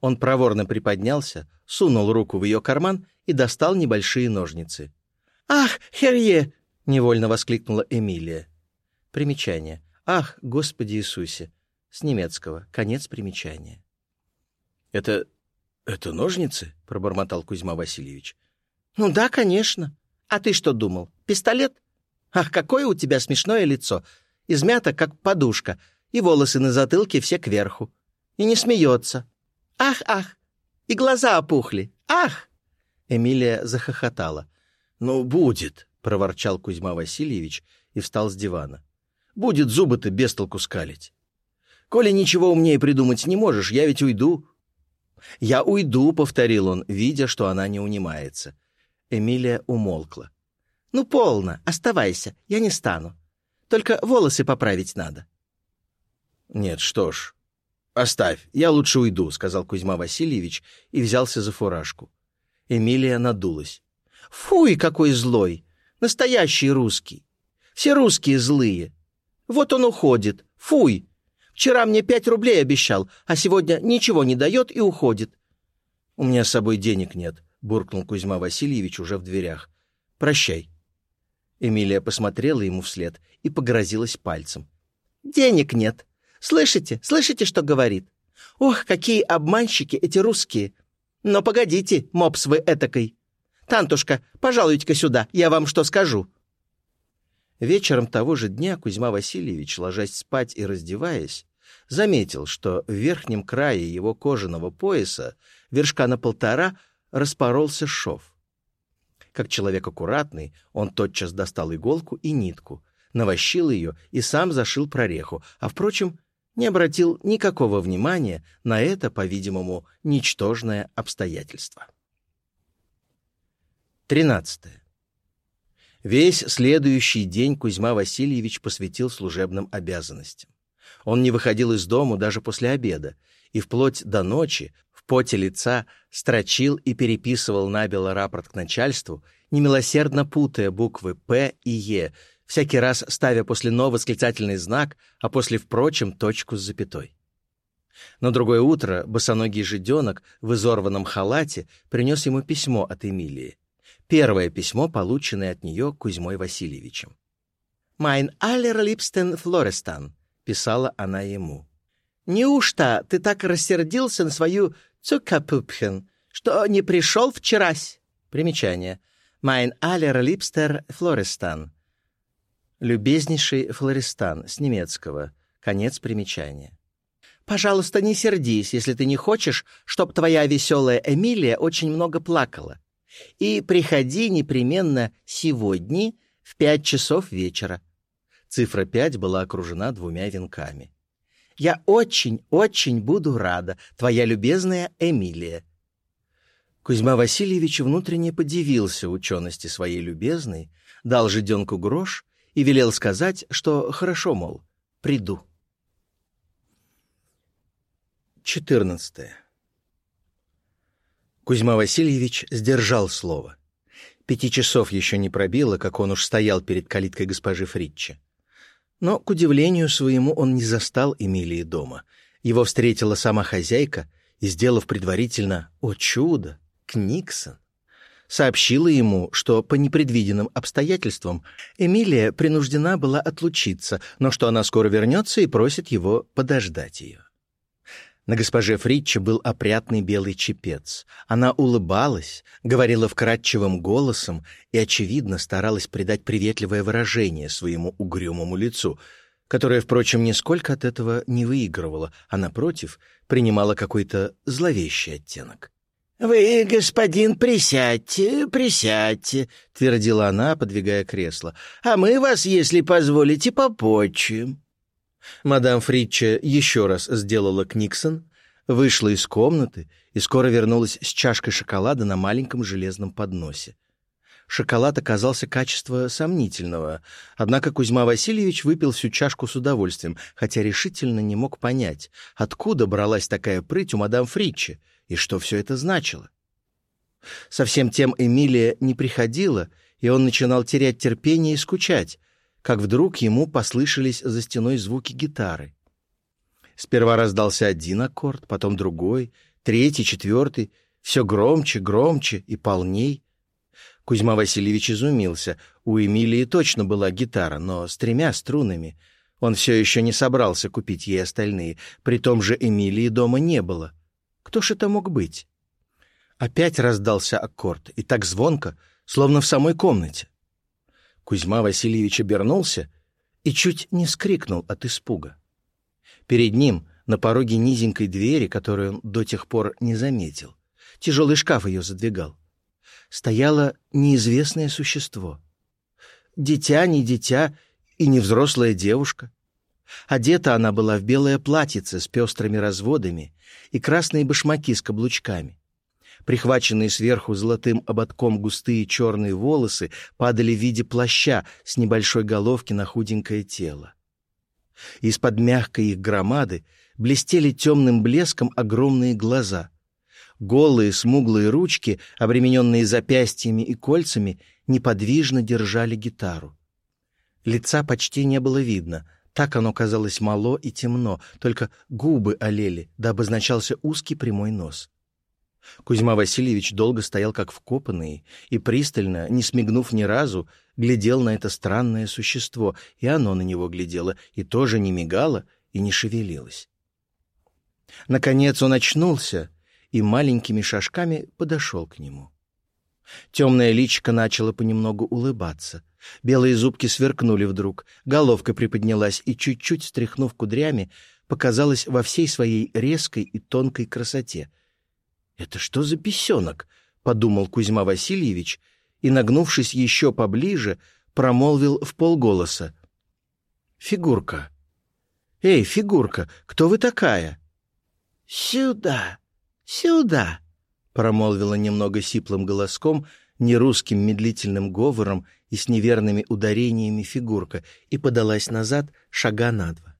Он проворно приподнялся, сунул руку в ее карман и достал небольшие ножницы. «Ах, Херье!» — невольно воскликнула Эмилия. Примечание. «Ах, Господи Иисусе!» С немецкого. Конец примечания. «Это... это ножницы?» — пробормотал Кузьма Васильевич. «Ну да, конечно. А ты что думал? Пистолет? Ах, какое у тебя смешное лицо! Измято, как подушка, и волосы на затылке все кверху. И не смеется. Ах, ах! И глаза опухли. Ах!» Эмилия захохотала. «Ну, будет!» — проворчал Кузьма Васильевич и встал с дивана. «Будет зубы-то без толку скалить. Коли ничего умнее придумать не можешь, я ведь уйду». «Я уйду», — повторил он, видя, что она не унимается. Эмилия умолкла. «Ну, полно, оставайся, я не стану. Только волосы поправить надо». «Нет, что ж, оставь, я лучше уйду», — сказал Кузьма Васильевич и взялся за фуражку. Эмилия надулась. «Фуй, какой злой! Настоящий русский! Все русские злые! Вот он уходит! Фуй! Вчера мне пять рублей обещал, а сегодня ничего не дает и уходит». «У меня с собой денег нет», — буркнул Кузьма Васильевич уже в дверях. «Прощай». Эмилия посмотрела ему вслед и погрозилась пальцем. «Денег нет. Слышите? Слышите, что говорит? Ох, какие обманщики эти русские! Но погодите, мопс вы этакой. Тантушка, пожалуйте-ка сюда, я вам что скажу». Вечером того же дня Кузьма Васильевич, ложась спать и раздеваясь, заметил, что в верхнем крае его кожаного пояса, вершка на полтора, распоролся шов. Как человек аккуратный, он тотчас достал иголку и нитку, навощил ее и сам зашил прореху, а, впрочем, не обратил никакого внимания на это, по-видимому, ничтожное обстоятельство. 13. Весь следующий день Кузьма Васильевич посвятил служебным обязанностям. Он не выходил из дому даже после обеда, и вплоть до ночи в поте лица строчил и переписывал набело рапорт к начальству, немилосердно путая буквы «П» и «Е», всякий раз ставя после «но» восклицательный знак, а после «впрочем» точку с запятой. На другое утро босоногий жиденок в изорванном халате принес ему письмо от Эмилии. Первое письмо, полученное от нее Кузьмой Васильевичем. «Mein allerliebsten Florestan», — писала она ему. «Неужто ты так рассердился на свою Цукапупхен, что не пришел вчерась?» Примечание. «Mein allerliebster Florestan», Любезнейший Флористан с немецкого. Конец примечания. «Пожалуйста, не сердись, если ты не хочешь, чтоб твоя веселая Эмилия очень много плакала. И приходи непременно сегодня в пять часов вечера». Цифра пять была окружена двумя венками. «Я очень-очень буду рада, твоя любезная Эмилия». Кузьма Васильевич внутренне подивился учености своей любезной, дал жиденку грош и велел сказать, что хорошо, мол, приду. 14. Кузьма Васильевич сдержал слово. Пяти часов еще не пробило, как он уж стоял перед калиткой госпожи Фритча. Но, к удивлению своему, он не застал Эмилии дома. Его встретила сама хозяйка и, сделав предварительно «О чудо!» Книксон, сообщила ему, что по непредвиденным обстоятельствам Эмилия принуждена была отлучиться, но что она скоро вернется и просит его подождать ее. На госпоже Фритче был опрятный белый чепец. Она улыбалась, говорила вкрадчивым голосом и, очевидно, старалась придать приветливое выражение своему угрюмому лицу, которое, впрочем, нисколько от этого не выигрывало, а, напротив, принимало какой-то зловещий оттенок. «Вы, господин, присядьте, присядьте», — твердила она, подвигая кресло. «А мы вас, если позволите, попочим». Мадам Фритча еще раз сделала книксон, вышла из комнаты и скоро вернулась с чашкой шоколада на маленьком железном подносе. Шоколад оказался качества сомнительного, однако Кузьма Васильевич выпил всю чашку с удовольствием, хотя решительно не мог понять, откуда бралась такая прыть у мадам Фритчи, и что все это значило. Совсем тем Эмилия не приходила, и он начинал терять терпение и скучать, как вдруг ему послышались за стеной звуки гитары. Сперва раздался один аккорд, потом другой, третий, четвертый, все громче, громче и полней. Кузьма Васильевич изумился. У Эмилии точно была гитара, но с тремя струнами. Он все еще не собрался купить ей остальные. При том же Эмилии дома не было. Кто ж это мог быть? Опять раздался аккорд, и так звонко, словно в самой комнате. Кузьма Васильевич обернулся и чуть не скрикнул от испуга. Перед ним, на пороге низенькой двери, которую он до тех пор не заметил, тяжелый шкаф ее задвигал, стояло неизвестное существо. Дитя, не дитя и не взрослая девушка. Одета она была в белое платьице с пестрыми разводами и красные башмаки с каблучками. Прихваченные сверху золотым ободком густые черные волосы падали в виде плаща с небольшой головки на худенькое тело. Из-под мягкой их громады блестели темным блеском огромные глаза. Голые смуглые ручки, обремененные запястьями и кольцами, неподвижно держали гитару. Лица почти не было видно, так оно казалось мало и темно, только губы олели, да обозначался узкий прямой нос. Кузьма Васильевич долго стоял как вкопанный и пристально, не смигнув ни разу, глядел на это странное существо, и оно на него глядело, и тоже не мигало и не шевелилось. Наконец он очнулся и маленькими шажками подошел к нему. Темное личико начало понемногу улыбаться. Белые зубки сверкнули вдруг, головка приподнялась и, чуть-чуть стряхнув кудрями, показалась во всей своей резкой и тонкой красоте — «Это что за бесенок?» — подумал Кузьма Васильевич и, нагнувшись еще поближе, промолвил в полголоса. «Фигурка! Эй, фигурка, кто вы такая?» «Сюда! Сюда!» — промолвила немного сиплым голоском, нерусским медлительным говором и с неверными ударениями фигурка, и подалась назад шага на два.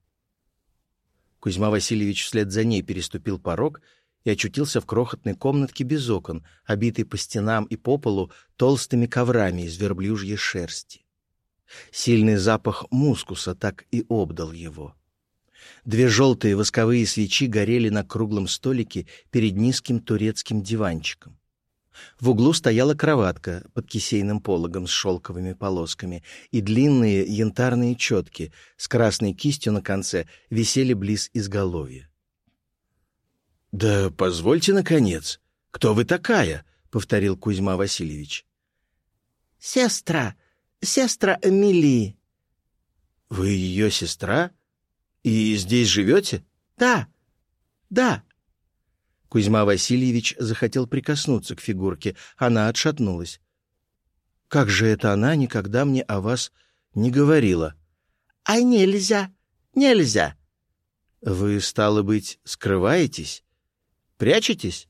Кузьма Васильевич вслед за ней переступил порог — и очутился в крохотной комнатке без окон, обитой по стенам и по полу толстыми коврами из верблюжьей шерсти. Сильный запах мускуса так и обдал его. Две желтые восковые свечи горели на круглом столике перед низким турецким диванчиком. В углу стояла кроватка под кисейным пологом с шелковыми полосками, и длинные янтарные четки с красной кистью на конце висели близ изголовья. «Да позвольте, наконец, кто вы такая?» — повторил Кузьма Васильевич. «Сестра, сестра Эмилии». «Вы ее сестра? И здесь живете?» «Да, да». Кузьма Васильевич захотел прикоснуться к фигурке. Она отшатнулась. «Как же это она никогда мне о вас не говорила?» «А нельзя, нельзя». «Вы, стало быть, скрываетесь?» Прячетесь?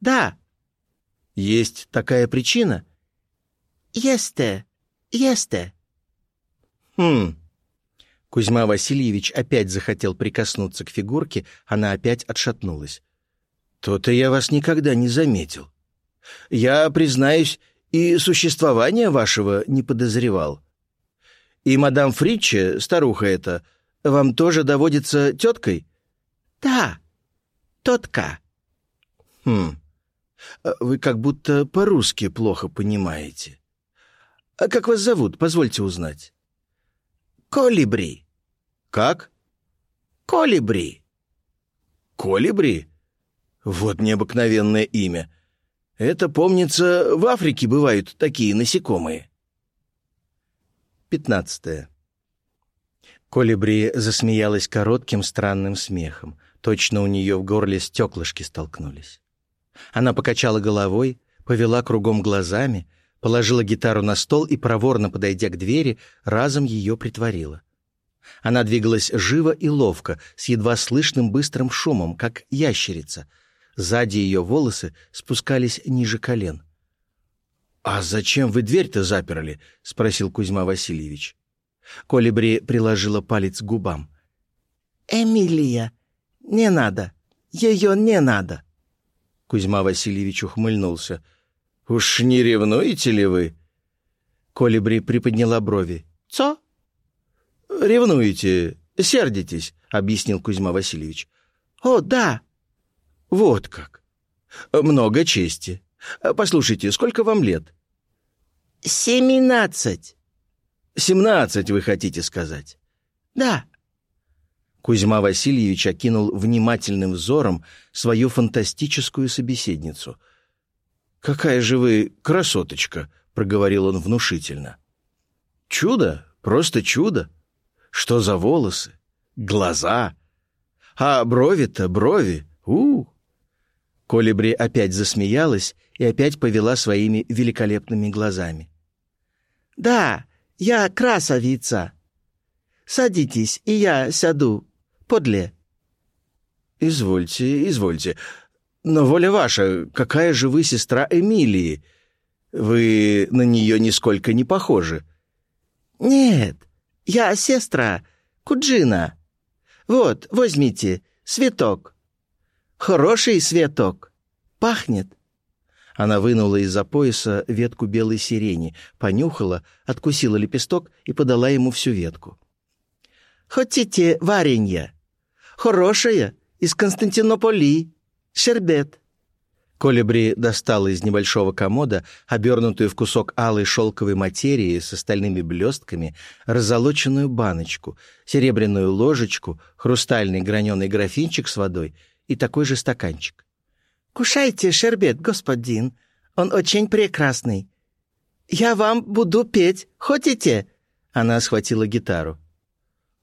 Да. Есть такая причина? Есте, есте. Хм. Кузьма Васильевич опять захотел прикоснуться к фигурке, она опять отшатнулась. То-то я вас никогда не заметил. Я, признаюсь, и существования вашего не подозревал. И мадам Фритче, старуха эта, вам тоже доводится теткой? Да, тетка. «Хм, а вы как будто по-русски плохо понимаете. А как вас зовут, позвольте узнать?» «Колибри». «Как?» «Колибри». «Колибри? Вот необыкновенное имя. Это, помнится, в Африке бывают такие насекомые». Пятнадцатое. Колибри засмеялась коротким странным смехом. Точно у нее в горле стеклышки столкнулись. Она покачала головой, повела кругом глазами, положила гитару на стол и, проворно подойдя к двери, разом ее притворила. Она двигалась живо и ловко, с едва слышным быстрым шумом, как ящерица. Сзади ее волосы спускались ниже колен. «А зачем вы дверь-то заперли?» — спросил Кузьма Васильевич. Колибри приложила палец к губам. «Эмилия, не надо, ее не надо». Кузьма Васильевич ухмыльнулся. «Уж не ревнуете ли вы?» Колибри приподняла брови. «Цо?» «Ревнуете, сердитесь», — объяснил Кузьма Васильевич. «О, да». Вот как. Много чести. Послушайте, сколько вам лет? Семнадцать. Семнадцать, вы хотите сказать? Да. Кузьма Васильевич окинул внимательным взором свою фантастическую собеседницу. «Какая же вы красоточка!» — проговорил он внушительно. «Чудо, просто чудо! Что за волосы, глаза! А брови-то, брови, у, Колибри опять засмеялась и опять повела своими великолепными глазами. «Да, я красавица. Садитесь, и я сяду подле». «Извольте, извольте. Но воля ваша, какая же вы сестра Эмилии? Вы на нее нисколько не похожи». «Нет, я сестра, Куджина. Вот, возьмите, цветок. Хороший цветок. Пахнет». Она вынула из-за пояса ветку белой сирени, понюхала, откусила лепесток и подала ему всю ветку. «Хотите варенье? Хорошее, из Константинополи. Шербет». Колибри достала из небольшого комода, обернутую в кусок алой шелковой материи с остальными блестками, разолоченную баночку, серебряную ложечку, хрустальный граненый графинчик с водой и такой же стаканчик. «Кушайте шербет, господин. Он очень прекрасный. Я вам буду петь. Хотите?» Она схватила гитару.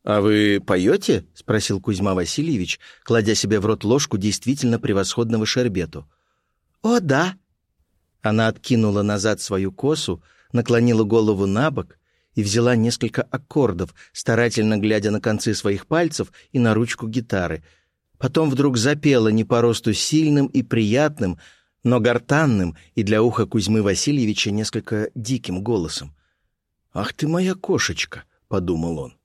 «А вы поете?» — спросил Кузьма Васильевич, кладя себе в рот ложку действительно превосходного шербету. «О, да!» Она откинула назад свою косу, наклонила голову на бок и взяла несколько аккордов, старательно глядя на концы своих пальцев и на ручку гитары. Потом вдруг запела не по росту сильным и приятным, но гортанным и для уха Кузьмы Васильевича несколько диким голосом. «Ах ты моя кошечка!» — подумал он.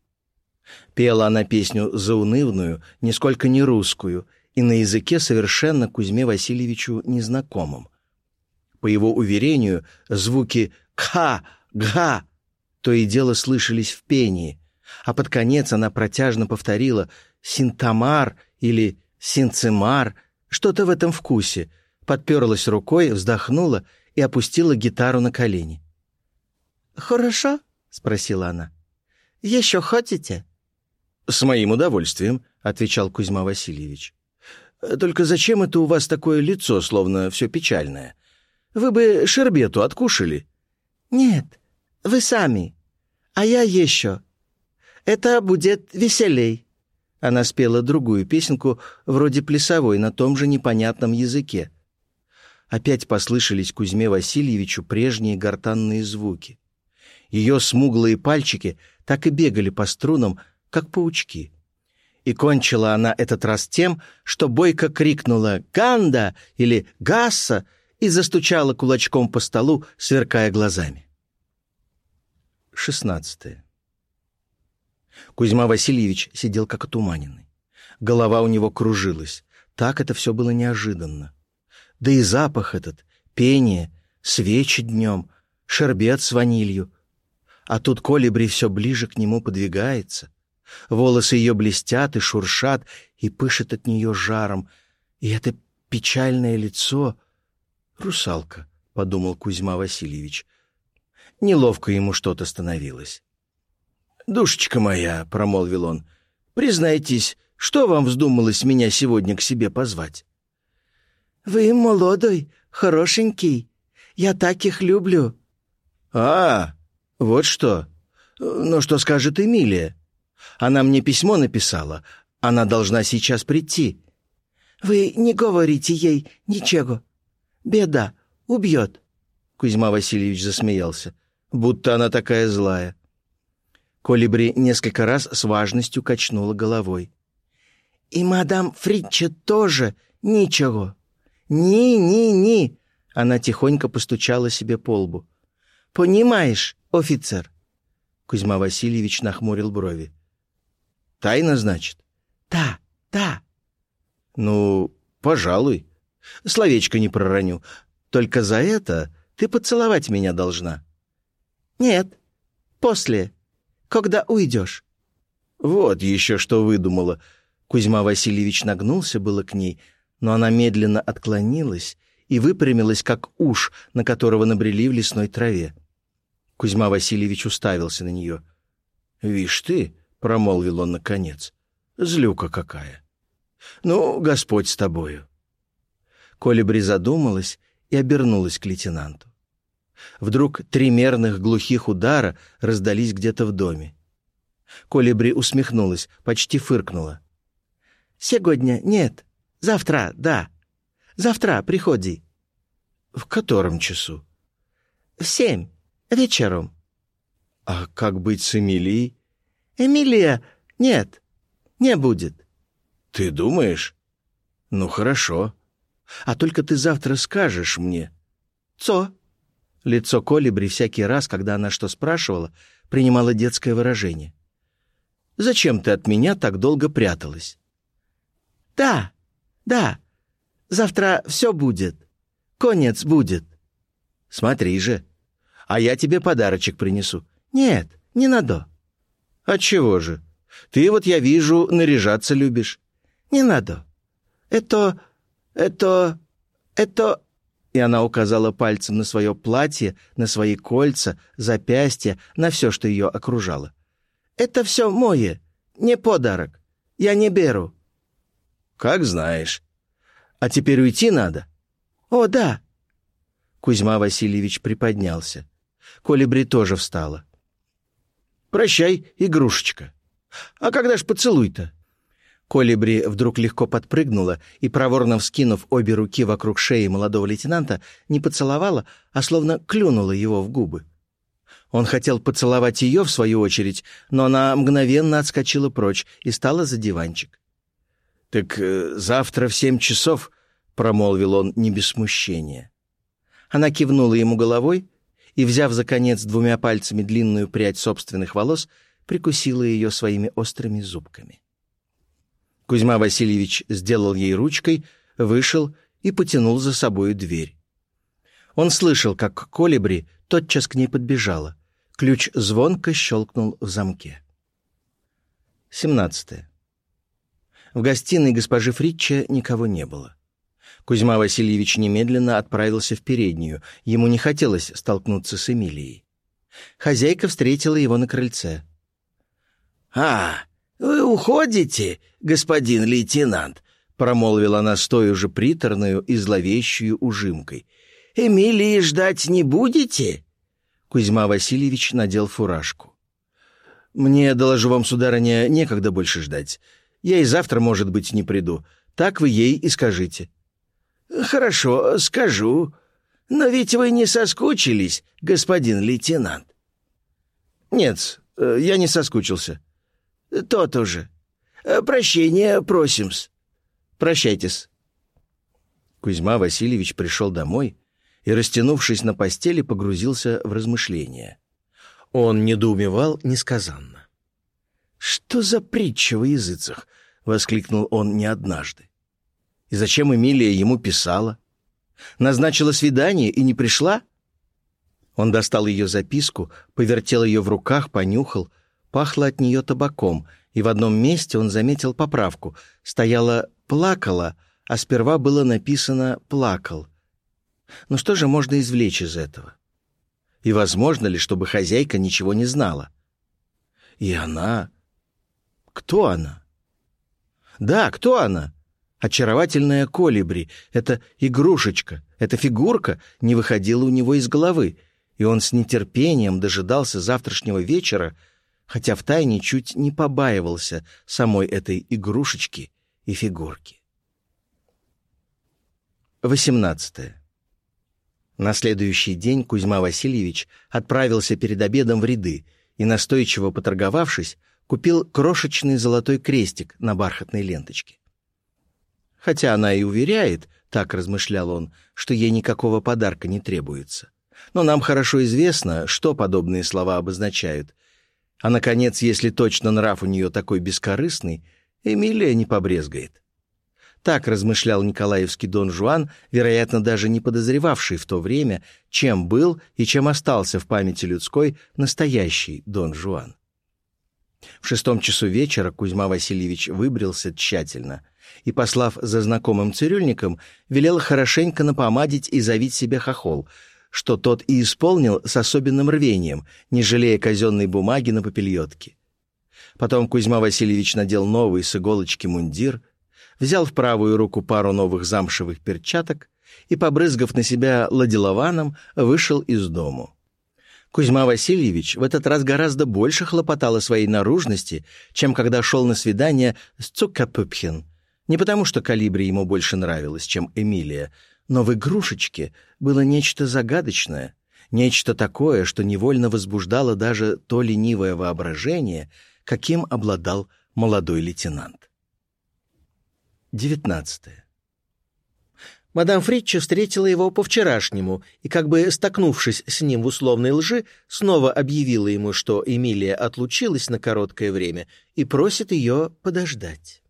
Пела она песню заунывную, нисколько не русскую, и на языке совершенно Кузьме Васильевичу незнакомым. По его уверению, звуки «кха», «га» то и дело слышались в пении, а под конец она протяжно повторила «синтамар» или «синцемар», что-то в этом вкусе, подперлась рукой, вздохнула и опустила гитару на колени. «Хорошо?» — спросила она. «Еще хотите?» «С моим удовольствием», — отвечал Кузьма Васильевич. «Только зачем это у вас такое лицо, словно все печальное? Вы бы шербету откушали». «Нет, вы сами, а я еще. Это будет веселей». Она спела другую песенку, вроде плясовой, на том же непонятном языке. Опять послышались Кузьме Васильевичу прежние гортанные звуки. Ее смуглые пальчики так и бегали по струнам, как паучки. И кончила она этот раз тем, что бойко крикнула «Ганда!» или «Гасса!» и застучала кулачком по столу, сверкая глазами. 16. Кузьма Васильевич сидел как отуманенный. Голова у него кружилась. Так это все было неожиданно. Да и запах этот, пение, свечи днем, шербет с ванилью. А тут колибри все ближе к нему подвигается. Волосы ее блестят и шуршат, и пышет от нее жаром. И это печальное лицо... «Русалка», — подумал Кузьма Васильевич. Неловко ему что-то становилось. «Душечка моя», — промолвил он, — «признайтесь, что вам вздумалось меня сегодня к себе позвать?» «Вы молодой, хорошенький. Я так их люблю». «А, вот что. Ну, что скажет Эмилия?» Она мне письмо написала. Она должна сейчас прийти». «Вы не говорите ей ничего. Беда, убьет». Кузьма Васильевич засмеялся. «Будто она такая злая». Колибри несколько раз с важностью качнула головой. «И мадам Фритча тоже ничего. Ни-ни-ни!» Она тихонько постучала себе по лбу. «Понимаешь, офицер?» Кузьма Васильевич нахмурил брови. Тайна, значит? Да, да. Ну, пожалуй. Словечко не пророню. Только за это ты поцеловать меня должна. Нет, после, когда уйдешь. Вот еще что выдумала. Кузьма Васильевич нагнулся было к ней, но она медленно отклонилась и выпрямилась, как уж, на которого набрели в лесной траве. Кузьма Васильевич уставился на нее. «Вишь ты», — промолвил он наконец, — «злюка какая». «Ну, Господь с тобою». Колебри задумалась и обернулась к лейтенанту. Вдруг три мерных глухих удара раздались где-то в доме. Колебри усмехнулась, почти фыркнула. «Сегодня нет. Завтра, да. Завтра приходи». «В котором часу?» «В семь. Вечером». «А как быть с Эмилией?» «Эмилия нет, не будет». «Ты думаешь?» «Ну, хорошо. А только ты завтра скажешь мне». «Цо?» Лицо Колибри всякий раз, когда она что спрашивала, принимало детское выражение. «Зачем ты от меня так долго пряталась?» «Да, да, завтра все будет. Конец будет». «Смотри же. А я тебе подарочек принесу». «Нет, не надо». «А чего же? Ты вот, я вижу, наряжаться любишь». «Не надо. Это... это... это...» И она указала пальцем на свое платье, на свои кольца, запястья, на все, что ее окружало. «Это все мое, не подарок. Я не беру». «Как знаешь. А теперь уйти надо?» «О, да». Кузьма Васильевич приподнялся. Колебри тоже встала. «Прощай, игрушечка. А когда ж поцелуй-то?» Колибри вдруг легко подпрыгнула и, проворно вскинув обе руки вокруг шеи молодого лейтенанта, не поцеловала, а словно клюнула его в губы. Он хотел поцеловать ее, в свою очередь, но она мгновенно отскочила прочь и стала за диванчик. «Так э, завтра в семь часов», — промолвил он не без смущения. Она кивнула ему головой и, взяв за конец двумя пальцами длинную прядь собственных волос, прикусила ее своими острыми зубками. Кузьма Васильевич сделал ей ручкой, вышел и потянул за собою дверь. Он слышал, как колибри тотчас к ней подбежала. Ключ звонко щелкнул в замке. 17. В гостиной госпожи Фритча никого не было. Кузьма Васильевич немедленно отправился в переднюю. Ему не хотелось столкнуться с Эмилией. Хозяйка встретила его на крыльце. «А, вы уходите, господин лейтенант?» — промолвила она с той уже приторную и зловещую ужимкой. «Эмилии ждать не будете?» Кузьма Васильевич надел фуражку. «Мне, доложу вам, сударыня, некогда больше ждать. Я и завтра, может быть, не приду. Так вы ей и скажите». «Хорошо, скажу. Но ведь вы не соскучились, господин лейтенант?» «Нет, э, я не соскучился». «То тоже. Прощения просим-с». «Прощайтесь». Кузьма Васильевич пришел домой и, растянувшись на постели, погрузился в размышления. Он недоумевал несказанно. «Что за притча в языцах?» — воскликнул он не однажды. И зачем Эмилия ему писала? Назначила свидание и не пришла? Он достал ее записку, повертел ее в руках, понюхал. Пахло от нее табаком, и в одном месте он заметил поправку. Стояло «плакала», а сперва было написано «плакал». Но что же можно извлечь из этого? И возможно ли, чтобы хозяйка ничего не знала? И она... Кто она? Да, кто она? Очаровательная колибри, эта игрушечка, эта фигурка не выходила у него из головы, и он с нетерпением дожидался завтрашнего вечера, хотя втайне чуть не побаивался самой этой игрушечки и фигурки. 18. На следующий день Кузьма Васильевич отправился перед обедом в ряды и, настойчиво поторговавшись, купил крошечный золотой крестик на бархатной ленточке. Хотя она и уверяет, так размышлял он, что ей никакого подарка не требуется. Но нам хорошо известно, что подобные слова обозначают. А, наконец, если точно нрав у нее такой бескорыстный, Эмилия не побрезгает. Так размышлял Николаевский Дон Жуан, вероятно, даже не подозревавший в то время, чем был и чем остался в памяти людской настоящий Дон Жуан. В шестом часу вечера Кузьма Васильевич выбрился тщательно — и, послав за знакомым цирюльником, велел хорошенько напомадить и завить себе хохол, что тот и исполнил с особенным рвением, не жалея казенной бумаги на попельотке. Потом Кузьма Васильевич надел новый с иголочки мундир, взял в правую руку пару новых замшевых перчаток и, побрызгав на себя ладилованом, вышел из дому. Кузьма Васильевич в этот раз гораздо больше хлопотал о своей наружности, чем когда шел на свидание с Цуккапыпхен. Не потому, что Калибри ему больше нравилась, чем Эмилия, но в игрушечке было нечто загадочное, нечто такое, что невольно возбуждало даже то ленивое воображение, каким обладал молодой лейтенант. 19. Мадам Фритча встретила его по-вчерашнему и, как бы столкнувшись с ним в условной лжи, снова объявила ему, что Эмилия отлучилась на короткое время и просит ее подождать.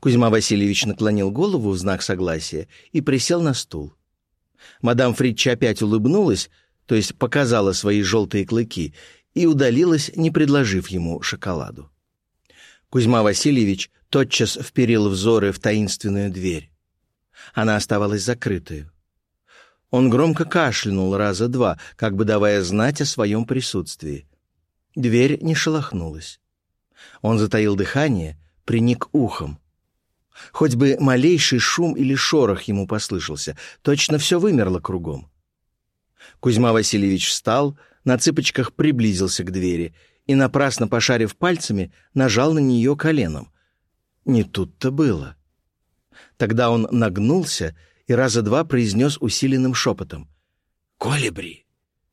Кузьма Васильевич наклонил голову в знак согласия и присел на стул. Мадам Фритча опять улыбнулась, то есть показала свои желтые клыки, и удалилась, не предложив ему шоколаду. Кузьма Васильевич тотчас вперил взоры в таинственную дверь. Она оставалась закрытой. Он громко кашлянул раза два, как бы давая знать о своем присутствии. Дверь не шелохнулась. Он затаил дыхание, приник ухом. Хоть бы малейший шум или шорох ему послышался, точно все вымерло кругом. Кузьма Васильевич встал, на цыпочках приблизился к двери и, напрасно пошарив пальцами, нажал на нее коленом. Не тут-то было. Тогда он нагнулся и раза два произнес усиленным шепотом. «Колибри!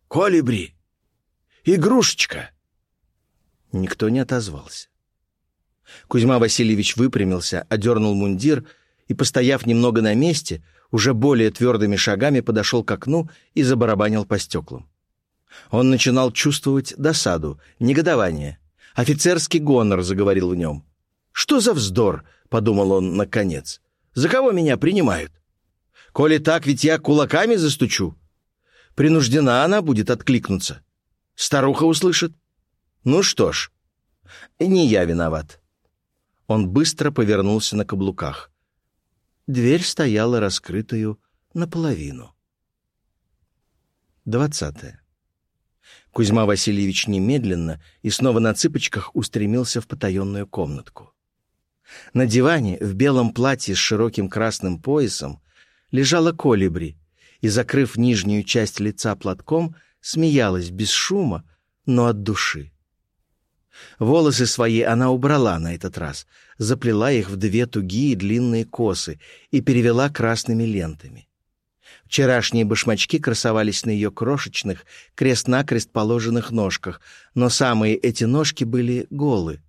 Колибри! Игрушечка!» Никто не отозвался. Кузьма Васильевич выпрямился, одернул мундир и, постояв немного на месте, уже более твердыми шагами подошел к окну и забарабанил по стеклам. Он начинал чувствовать досаду, негодование. Офицерский гонор заговорил в нем. «Что за вздор?» — подумал он наконец. За кого меня принимают? Коли так, ведь я кулаками застучу. Принуждена она будет откликнуться. Старуха услышит. Ну что ж, не я виноват. Он быстро повернулся на каблуках. Дверь стояла раскрытую наполовину. Двадцатое. Кузьма Васильевич немедленно и снова на цыпочках устремился в потаенную комнатку. На диване в белом платье с широким красным поясом лежала колибри и, закрыв нижнюю часть лица платком, смеялась без шума, но от души. Волосы свои она убрала на этот раз, заплела их в две тугие длинные косы и перевела красными лентами. Вчерашние башмачки красовались на ее крошечных, крест-накрест положенных ножках, но самые эти ножки были голы.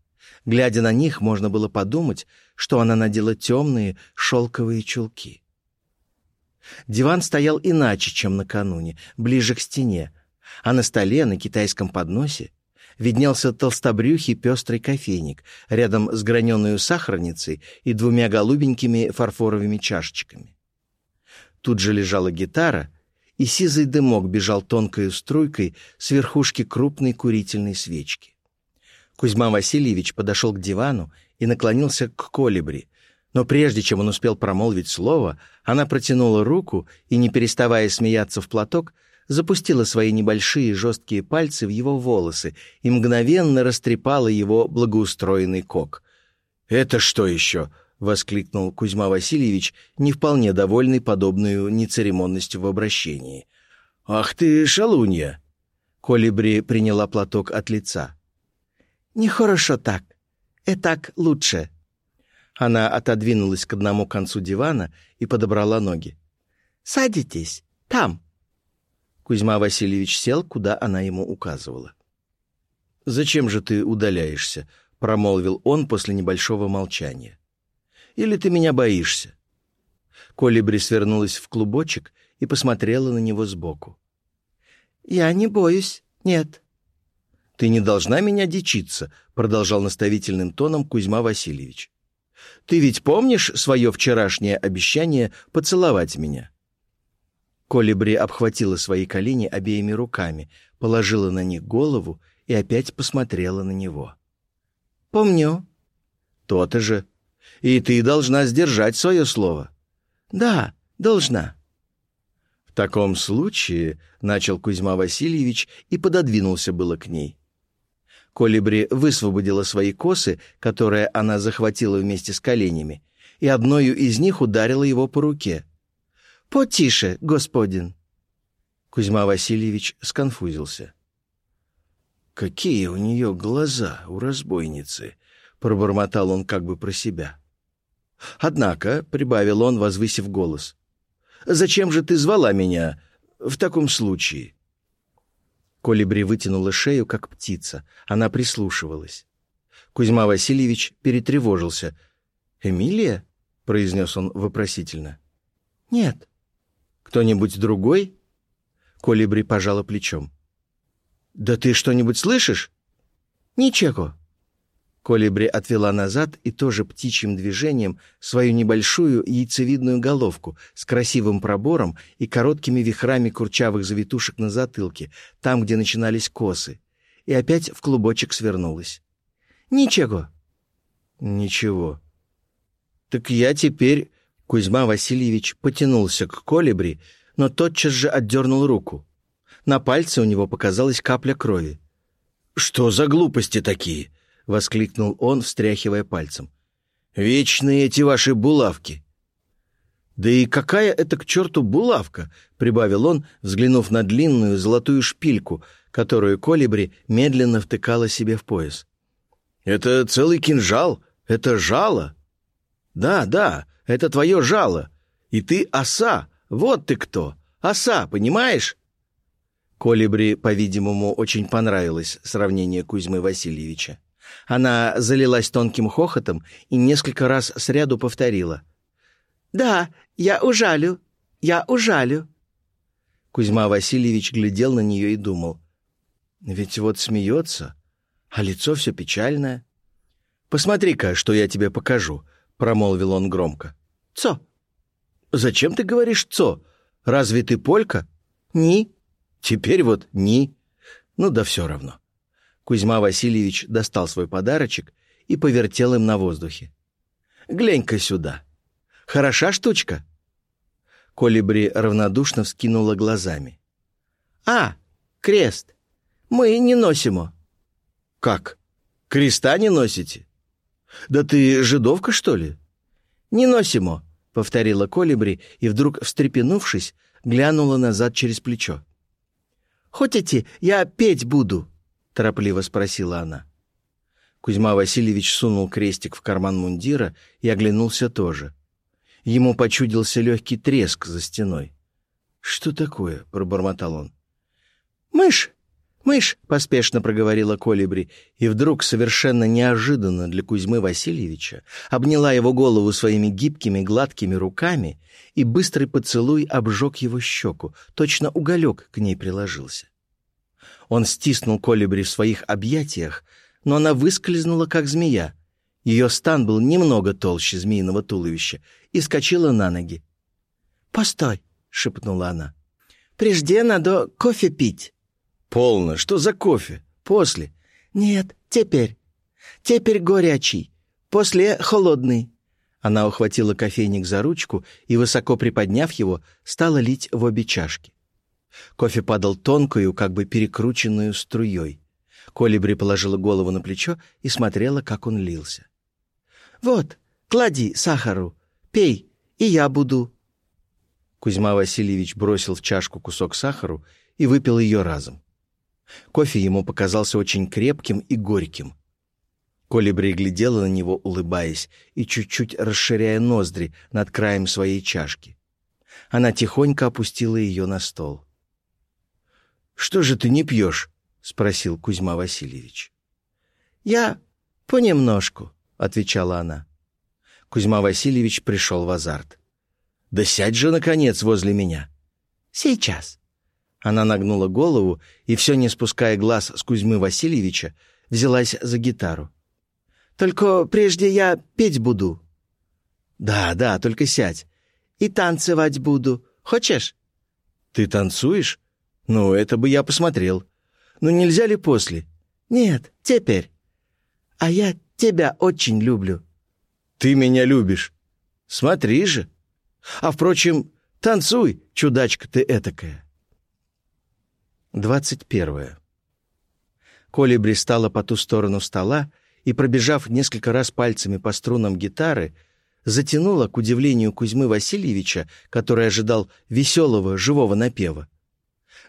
Глядя на них, можно было подумать, что она надела темные шелковые чулки. Диван стоял иначе, чем накануне, ближе к стене, а на столе, на китайском подносе, виднелся толстобрюхий пестрый кофейник рядом с граненой сахарницей и двумя голубенькими фарфоровыми чашечками. Тут же лежала гитара, и сизый дымок бежал тонкой струйкой с верхушки крупной курительной свечки. Кузьма Васильевич подошел к дивану и наклонился к колибри, но прежде чем он успел промолвить слово, она протянула руку и, не переставая смеяться в платок, запустила свои небольшие жесткие пальцы в его волосы и мгновенно растрепала его благоустроенный кок. «Это что еще?» — воскликнул Кузьма Васильевич, не вполне довольный подобную нецеремонностью в обращении. «Ах ты, шалунья!» Колибри приняла платок от лица. Нехорошо так. И так лучше». Она отодвинулась к одному концу дивана и подобрала ноги. «Садитесь, там». Кузьма Васильевич сел, куда она ему указывала. «Зачем же ты удаляешься?» — промолвил он после небольшого молчания. «Или ты меня боишься?» Колибри свернулась в клубочек и посмотрела на него сбоку. «Я не боюсь, нет», «Ты не должна меня дичиться», — продолжал наставительным тоном Кузьма Васильевич. «Ты ведь помнишь свое вчерашнее обещание поцеловать меня?» Колибри обхватила свои колени обеими руками, положила на них голову и опять посмотрела на него. «Помню». «То-то же. И ты должна сдержать свое слово. Да, должна. В таком случае, — начал Кузьма Васильевич и пододвинулся было к ней. Колибри высвободила свои косы, которые она захватила вместе с коленями, и одною из них ударила его по руке. «Потише, господин!» Кузьма Васильевич сконфузился. «Какие у нее глаза, у разбойницы!» — пробормотал он как бы про себя. «Однако», — прибавил он, возвысив голос, — «зачем же ты звала меня в таком случае?» Колибри вытянула шею, как птица. Она прислушивалась. Кузьма Васильевич перетревожился. «Эмилия?» — произнес он вопросительно. «Нет». «Кто-нибудь другой?» Колибри пожала плечом. «Да ты что-нибудь слышишь?» «Ничего». Колибри отвела назад и тоже птичьим движением свою небольшую яйцевидную головку с красивым пробором и короткими вихрами курчавых завитушек на затылке, там, где начинались косы, и опять в клубочек свернулась. «Ничего». «Ничего». «Так я теперь...» Кузьма Васильевич потянулся к колибри, но тотчас же отдернул руку. На пальце у него показалась капля крови. «Что за глупости такие?» — воскликнул он, встряхивая пальцем. «Вечные эти ваши булавки!» «Да и какая это к черту булавка?» — прибавил он, взглянув на длинную золотую шпильку, которую колибри медленно втыкала себе в пояс. «Это целый кинжал, это жало!» «Да, да, это твое жало, и ты оса, вот ты кто, оса, понимаешь?» Колибри, по-видимому, очень понравилось сравнение Кузьмы Васильевича. Она залилась тонким хохотом и несколько раз сряду повторила. «Да, я ужалю, я ужалю». Кузьма Васильевич глядел на нее и думал. «Ведь вот смеется, а лицо все печальное». «Посмотри-ка, что я тебе покажу», — промолвил он громко. «Цо». «Зачем ты говоришь «цо»? Разве ты полька?» «Ни». Теперь вот ни. Ну да все равно. Кузьма Васильевич достал свой подарочек и повертел им на воздухе. «Глянь-ка сюда. Хороша штучка?» Колибри равнодушно вскинула глазами. «А, крест. Мы не носимо». «Как? Креста не носите? Да ты жидовка, что ли?» «Не носимо», — повторила Колибри и, вдруг встрепенувшись, глянула назад через плечо. «Хотите, я петь буду?» — торопливо спросила она. Кузьма Васильевич сунул крестик в карман мундира и оглянулся тоже. Ему почудился легкий треск за стеной. «Что такое?» — пробормотал он. «Мышь! Мышь!» — поспешно проговорила Колибри, и вдруг, совершенно неожиданно для Кузьмы Васильевича, обняла его голову своими гибкими гладкими руками, и быстрый поцелуй обжег его щеку, точно уголек к ней приложился. Он стиснул Колибри в своих объятиях, но она выскользнула, как змея. Ее стан был немного толще змеиного туловища и скочила на ноги. «Постой!» — шепнула она. «Прежде надо кофе пить». «Полно. Что за кофе? После?» «Нет, теперь. Теперь горячий. После холодный». Она ухватила кофейник за ручку и, высоко приподняв его, стала лить в обе чашки. Кофе падал тонкою, как бы перекрученную струей. Колибри положила голову на плечо и смотрела, как он лился. «Вот, клади сахару, пей, и я буду». Кузьма Васильевич бросил в чашку кусок сахару и выпил ее разом. Кофе ему показался очень крепким и горьким. Колибри глядела на него, улыбаясь, и чуть-чуть расширяя ноздри над краем своей чашки. Она тихонько опустила ее на стол. «Что же ты не пьешь?» — спросил Кузьма Васильевич. «Я понемножку», — отвечала она. Кузьма Васильевич пришел в азарт. «Да сядь же, наконец, возле меня!» «Сейчас!» Она нагнула голову и, все не спуская глаз с Кузьмы Васильевича, взялась за гитару. «Только прежде я петь буду». «Да, да, только сядь». «И танцевать буду. Хочешь?» «Ты танцуешь? Ну, это бы я посмотрел. Ну, нельзя ли после?» «Нет, теперь. А я тебя очень люблю». Ты меня любишь. Смотри же. А, впрочем, танцуй, чудачка ты этакая. Двадцать первое. Колибри стала по ту сторону стола и, пробежав несколько раз пальцами по струнам гитары, затянула, к удивлению Кузьмы Васильевича, который ожидал веселого, живого напева,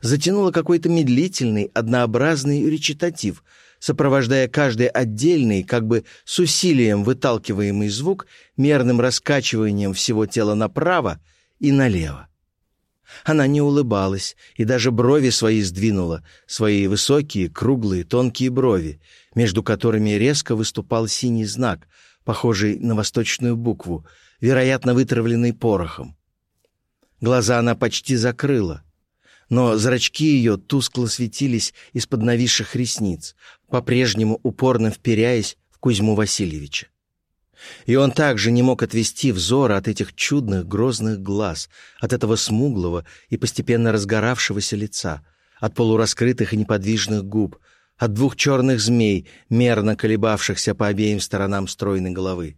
затянула какой-то медлительный, однообразный речитатив, сопровождая каждый отдельный, как бы с усилием выталкиваемый звук мерным раскачиванием всего тела направо и налево. Она не улыбалась и даже брови свои сдвинула, свои высокие, круглые, тонкие брови, между которыми резко выступал синий знак, похожий на восточную букву, вероятно, вытравленный порохом. Глаза она почти закрыла, но зрачки ее тускло светились из-под нависших ресниц, по-прежнему упорно вперяясь в Кузьму Васильевича. И он также не мог отвести взора от этих чудных грозных глаз, от этого смуглого и постепенно разгоравшегося лица, от полураскрытых и неподвижных губ, от двух черных змей, мерно колебавшихся по обеим сторонам стройной головы.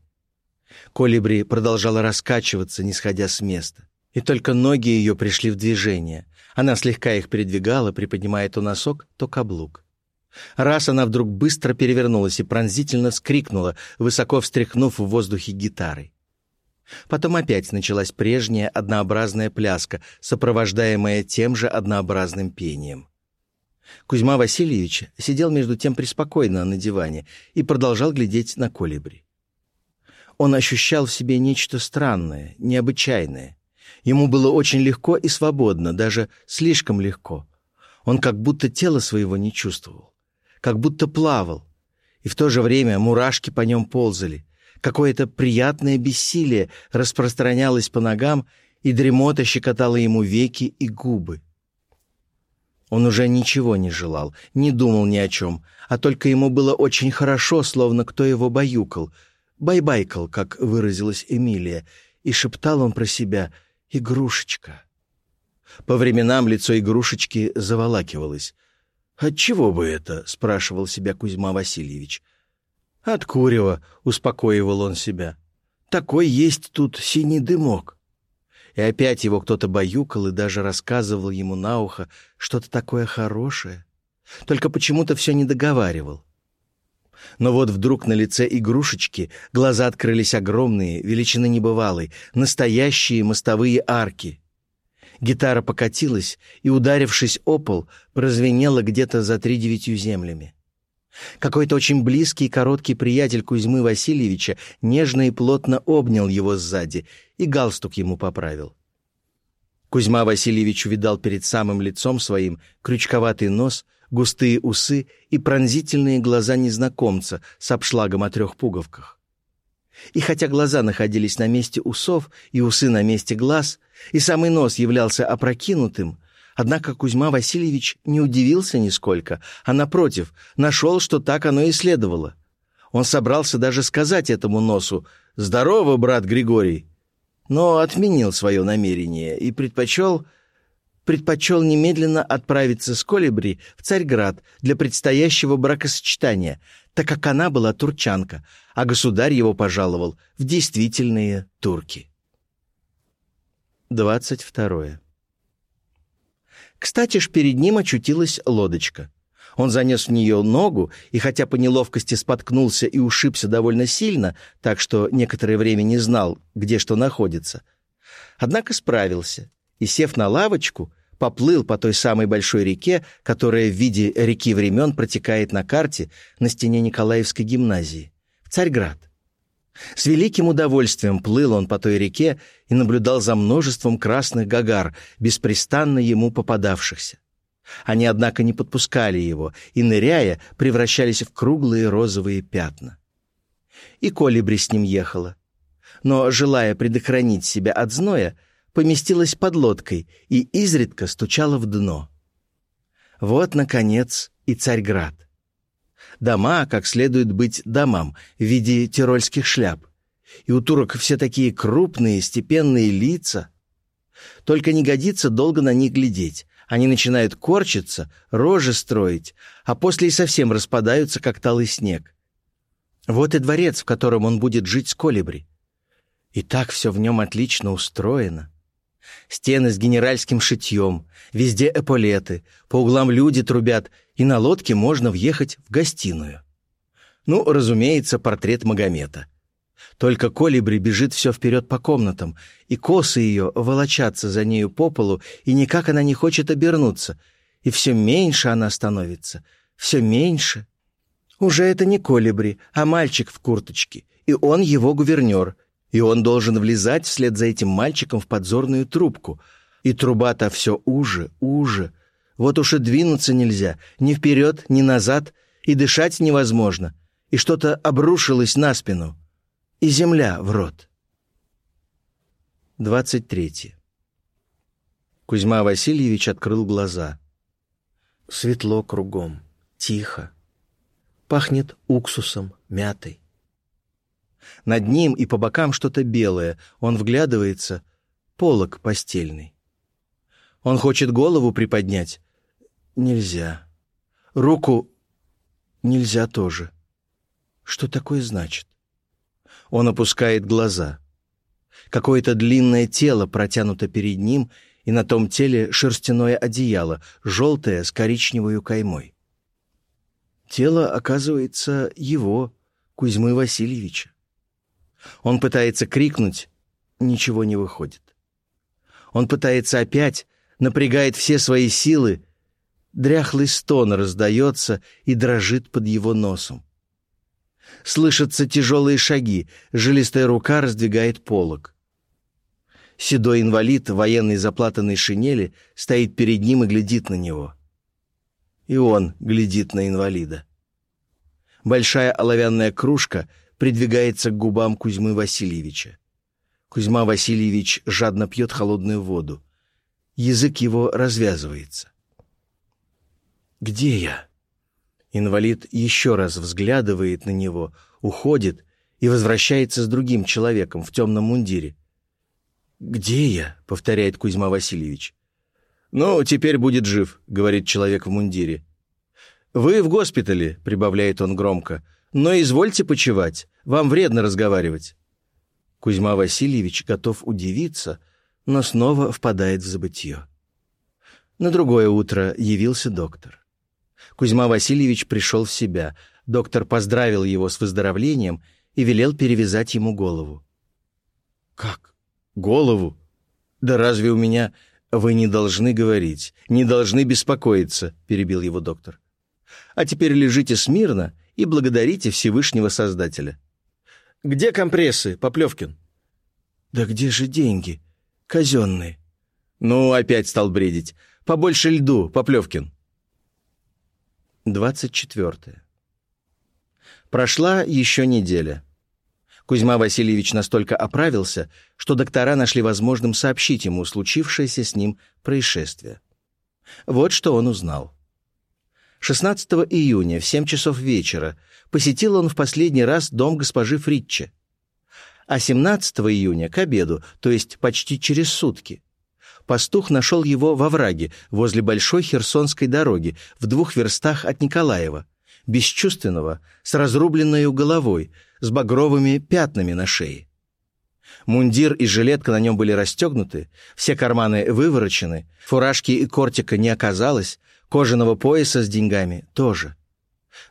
Колибри продолжала раскачиваться, не сходя с места. И только ноги ее пришли в движение. Она слегка их передвигала, приподнимая то носок, то каблук. Раз она вдруг быстро перевернулась и пронзительно скрикнула, высоко встряхнув в воздухе гитарой. Потом опять началась прежняя однообразная пляска, сопровождаемая тем же однообразным пением. Кузьма Васильевич сидел между тем преспокойно на диване и продолжал глядеть на колибри. Он ощущал в себе нечто странное, необычайное. Ему было очень легко и свободно, даже слишком легко. Он как будто тело своего не чувствовал как будто плавал, и в то же время мурашки по нем ползали. Какое-то приятное бессилие распространялось по ногам, и дремота щекотала ему веки и губы. Он уже ничего не желал, не думал ни о чем, а только ему было очень хорошо, словно кто его баюкал, байбайкал, как выразилась Эмилия, и шептал он про себя «игрушечка». По временам лицо игрушечки заволакивалось — «Отчего бы это?» — спрашивал себя Кузьма Васильевич. «От курева», — успокоивал он себя. «Такой есть тут синий дымок». И опять его кто-то баюкал и даже рассказывал ему на ухо что-то такое хорошее. Только почему-то все не договаривал. Но вот вдруг на лице игрушечки глаза открылись огромные, величины небывалой, настоящие мостовые арки. Гитара покатилась и, ударившись о пол, прозвенела где-то за три девятью землями. Какой-то очень близкий и короткий приятель Кузьмы Васильевича нежно и плотно обнял его сзади и галстук ему поправил. Кузьма Васильевич увидал перед самым лицом своим крючковатый нос, густые усы и пронзительные глаза незнакомца с обшлагом о трех пуговках. И хотя глаза находились на месте усов и усы на месте глаз, и самый нос являлся опрокинутым, однако Кузьма Васильевич не удивился нисколько, а, напротив, нашел, что так оно и следовало. Он собрался даже сказать этому носу «Здорово, брат Григорий!» но отменил свое намерение и предпочел предпочел немедленно отправиться с Колибри в Царьград для предстоящего бракосочетания, так как она была турчанка, а государь его пожаловал в действительные турки. 22. Кстати ж, перед ним очутилась лодочка. Он занес в нее ногу, и хотя по неловкости споткнулся и ушибся довольно сильно, так что некоторое время не знал, где что находится, однако справился и, сев на лавочку, поплыл по той самой большой реке, которая в виде реки времен протекает на карте на стене Николаевской гимназии, в Царьград. С великим удовольствием плыл он по той реке и наблюдал за множеством красных гагар, беспрестанно ему попадавшихся. Они, однако, не подпускали его и, ныряя, превращались в круглые розовые пятна. И колибри с ним ехала. Но, желая предохранить себя от зноя, поместилась под лодкой и изредка стучала в дно. Вот, наконец, и Царьград. Дома, как следует быть домам, в виде тирольских шляп. И у турок все такие крупные, степенные лица. Только не годится долго на них глядеть. Они начинают корчиться, рожи строить, а после и совсем распадаются, как талый снег. Вот и дворец, в котором он будет жить с колибри. И так все в нем отлично устроено. Стены с генеральским шитьем, везде эполеты, по углам люди трубят, и на лодке можно въехать в гостиную. Ну, разумеется, портрет Магомета. Только колибри бежит все вперед по комнатам, и косы ее волочатся за нею по полу, и никак она не хочет обернуться, и все меньше она становится, все меньше. Уже это не колибри, а мальчик в курточке, и он его гувернер — и он должен влезать вслед за этим мальчиком в подзорную трубку. И труба-то все уже, уже. Вот уж и двинуться нельзя, ни вперед, ни назад, и дышать невозможно. И что-то обрушилось на спину. И земля в рот. 23. Кузьма Васильевич открыл глаза. Светло кругом, тихо. Пахнет уксусом, мятой. Над ним и по бокам что-то белое. Он вглядывается. Полок постельный. Он хочет голову приподнять. Нельзя. Руку нельзя тоже. Что такое значит? Он опускает глаза. Какое-то длинное тело протянуто перед ним, и на том теле шерстяное одеяло, желтое с коричневой каймой. Тело, оказывается, его, Кузьмы Васильевича. Он пытается крикнуть, ничего не выходит. Он пытается опять, напрягает все свои силы. Дряхлый стон раздается и дрожит под его носом. Слышатся тяжелые шаги, жилистая рука раздвигает полог. Седой инвалид в военной заплатанной шинели стоит перед ним и глядит на него. И он глядит на инвалида. Большая оловянная кружка придвигается к губам Кузьмы Васильевича. Кузьма Васильевич жадно пьет холодную воду. Язык его развязывается. «Где я?» Инвалид еще раз взглядывает на него, уходит и возвращается с другим человеком в темном мундире. «Где я?» — повторяет Кузьма Васильевич. «Ну, теперь будет жив», — говорит человек в мундире. «Вы в госпитале», — прибавляет он громко. Но извольте почевать, вам вредно разговаривать». Кузьма Васильевич готов удивиться, но снова впадает в забытье. На другое утро явился доктор. Кузьма Васильевич пришел в себя. Доктор поздравил его с выздоровлением и велел перевязать ему голову. «Как? Голову? Да разве у меня...» «Вы не должны говорить, не должны беспокоиться», — перебил его доктор. «А теперь лежите смирно и благодарите Всевышнего Создателя. «Где компрессы, Поплевкин?» «Да где же деньги? Казенные». «Ну, опять стал бредить. Побольше льду, Поплевкин». 24. Прошла еще неделя. Кузьма Васильевич настолько оправился, что доктора нашли возможным сообщить ему случившееся с ним происшествие. Вот что он узнал. 16 июня в 7 часов вечера посетил он в последний раз дом госпожи Фритче. А 17 июня к обеду, то есть почти через сутки, пастух нашел его во враге возле Большой Херсонской дороги в двух верстах от Николаева, бесчувственного, с разрубленной головой, с багровыми пятнами на шее. Мундир и жилетка на нем были расстегнуты, все карманы выворочены, фуражки и кортика не оказалось, Кожаного пояса с деньгами тоже.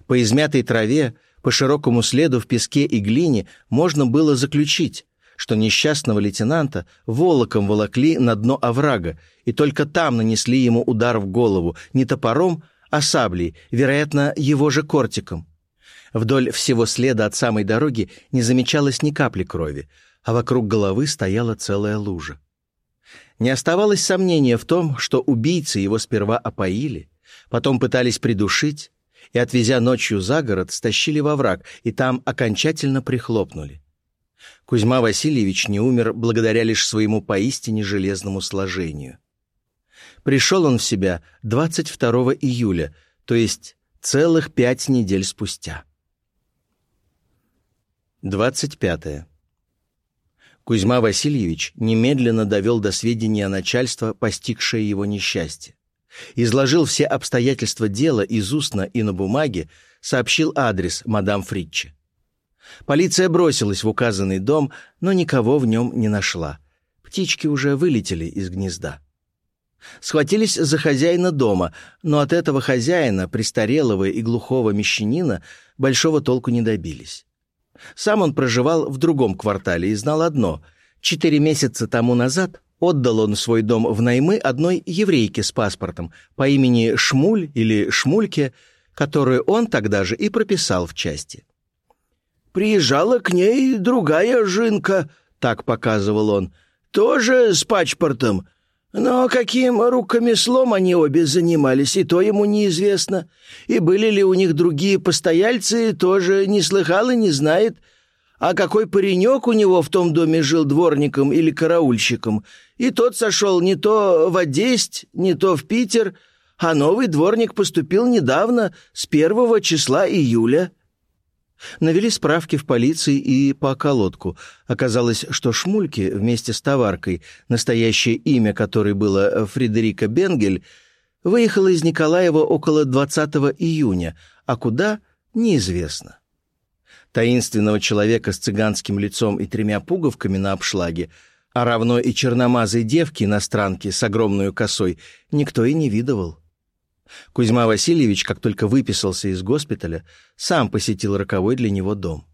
По измятой траве, по широкому следу в песке и глине можно было заключить, что несчастного лейтенанта волоком волокли на дно оврага, и только там нанесли ему удар в голову, не топором, а саблей, вероятно, его же кортиком. Вдоль всего следа от самой дороги не замечалось ни капли крови, а вокруг головы стояла целая лужа. Не оставалось сомнения в том, что убийцы его сперва опоили, потом пытались придушить и, отвезя ночью за город, стащили во враг и там окончательно прихлопнули. Кузьма Васильевич не умер благодаря лишь своему поистине железному сложению. Пришел он в себя 22 июля, то есть целых пять недель спустя. 25. Кузьма Васильевич немедленно довел до сведения начальства постигшее его несчастье. Изложил все обстоятельства дела из устно и на бумаге, сообщил адрес мадам Фритче. Полиция бросилась в указанный дом, но никого в нем не нашла. Птички уже вылетели из гнезда. Схватились за хозяина дома, но от этого хозяина, престарелого и глухого мещанина, большого толку не добились. Сам он проживал в другом квартале и знал одно — четыре месяца тому назад отдал он свой дом в наймы одной еврейке с паспортом по имени Шмуль или Шмульке, которую он тогда же и прописал в части. «Приезжала к ней другая жинка», — так показывал он, — «тоже с паспортом, но каким рукомеслом они обе занимались, и то ему неизвестно. И были ли у них другие постояльцы, тоже не слыхал и не знает. А какой паренек у него в том доме жил дворником или караульщиком, и тот сошел не то в Одесть, не то в Питер, а новый дворник поступил недавно, с первого числа июля. Навели справки в полиции и по околотку. Оказалось, что Шмульке вместе с товаркой, настоящее имя которой было Фредерика Бенгель, выехала из Николаева около 20 июня, а куда — неизвестно. Таинственного человека с цыганским лицом и тремя пуговками на обшлаге, а равно и черномазой девки-иностранки с огромной косой, никто и не видывал. Кузьма Васильевич, как только выписался из госпиталя, сам посетил роковой для него дом.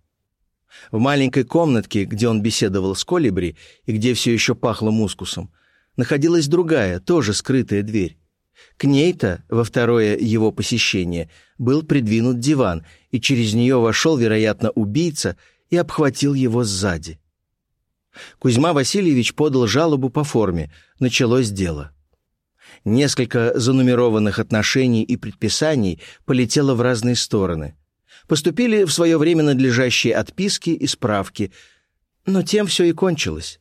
В маленькой комнатке, где он беседовал с Колибри и где все еще пахло мускусом, находилась другая, тоже скрытая дверь. К ней-то, во второе его посещение, был придвинут диван, и через нее вошел, вероятно, убийца и обхватил его сзади. Кузьма Васильевич подал жалобу по форме, началось дело. Несколько занумерованных отношений и предписаний полетело в разные стороны. Поступили в свое время надлежащие отписки и справки, но тем все и кончилось.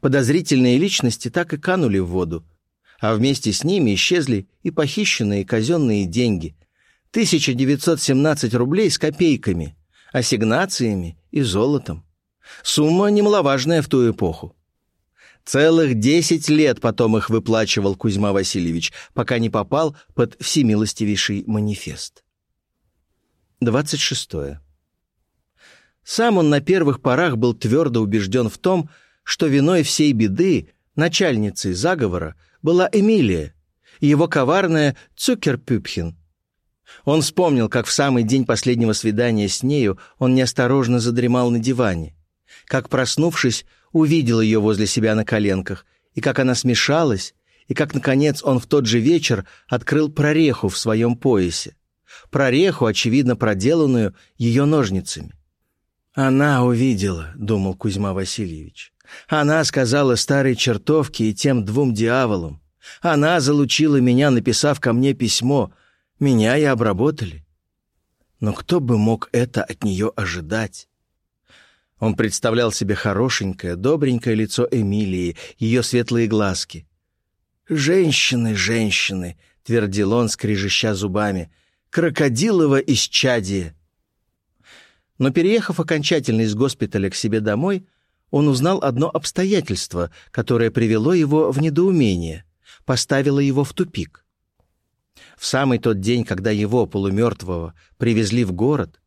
Подозрительные личности так и канули в воду, а вместе с ними исчезли и похищенные казенные деньги. 1917 рублей с копейками, ассигнациями и золотом. Сумма немаловажная в ту эпоху. Целых десять лет потом их выплачивал Кузьма Васильевич, пока не попал под всемилостивейший манифест. 26. Сам он на первых порах был твердо убежден в том, что виной всей беды, начальницей заговора, была Эмилия, его коварная Цукерпюпхин. Он вспомнил, как в самый день последнего свидания с нею он неосторожно задремал на диване, как, проснувшись, увидел ее возле себя на коленках, и как она смешалась, и как, наконец, он в тот же вечер открыл прореху в своем поясе. Прореху, очевидно, проделанную ее ножницами. «Она увидела», — думал Кузьма Васильевич. «Она сказала старой чертовке и тем двум дьяволам. Она залучила меня, написав ко мне письмо. Меня и обработали. Но кто бы мог это от нее ожидать? Он представлял себе хорошенькое, добренькое лицо Эмилии, ее светлые глазки. «Женщины, женщины!» — твердил он, скрежеща зубами. «Крокодилово исчадие!» Но переехав окончательно из госпиталя к себе домой, он узнал одно обстоятельство, которое привело его в недоумение, поставило его в тупик. В самый тот день, когда его, полумертвого, привезли в город,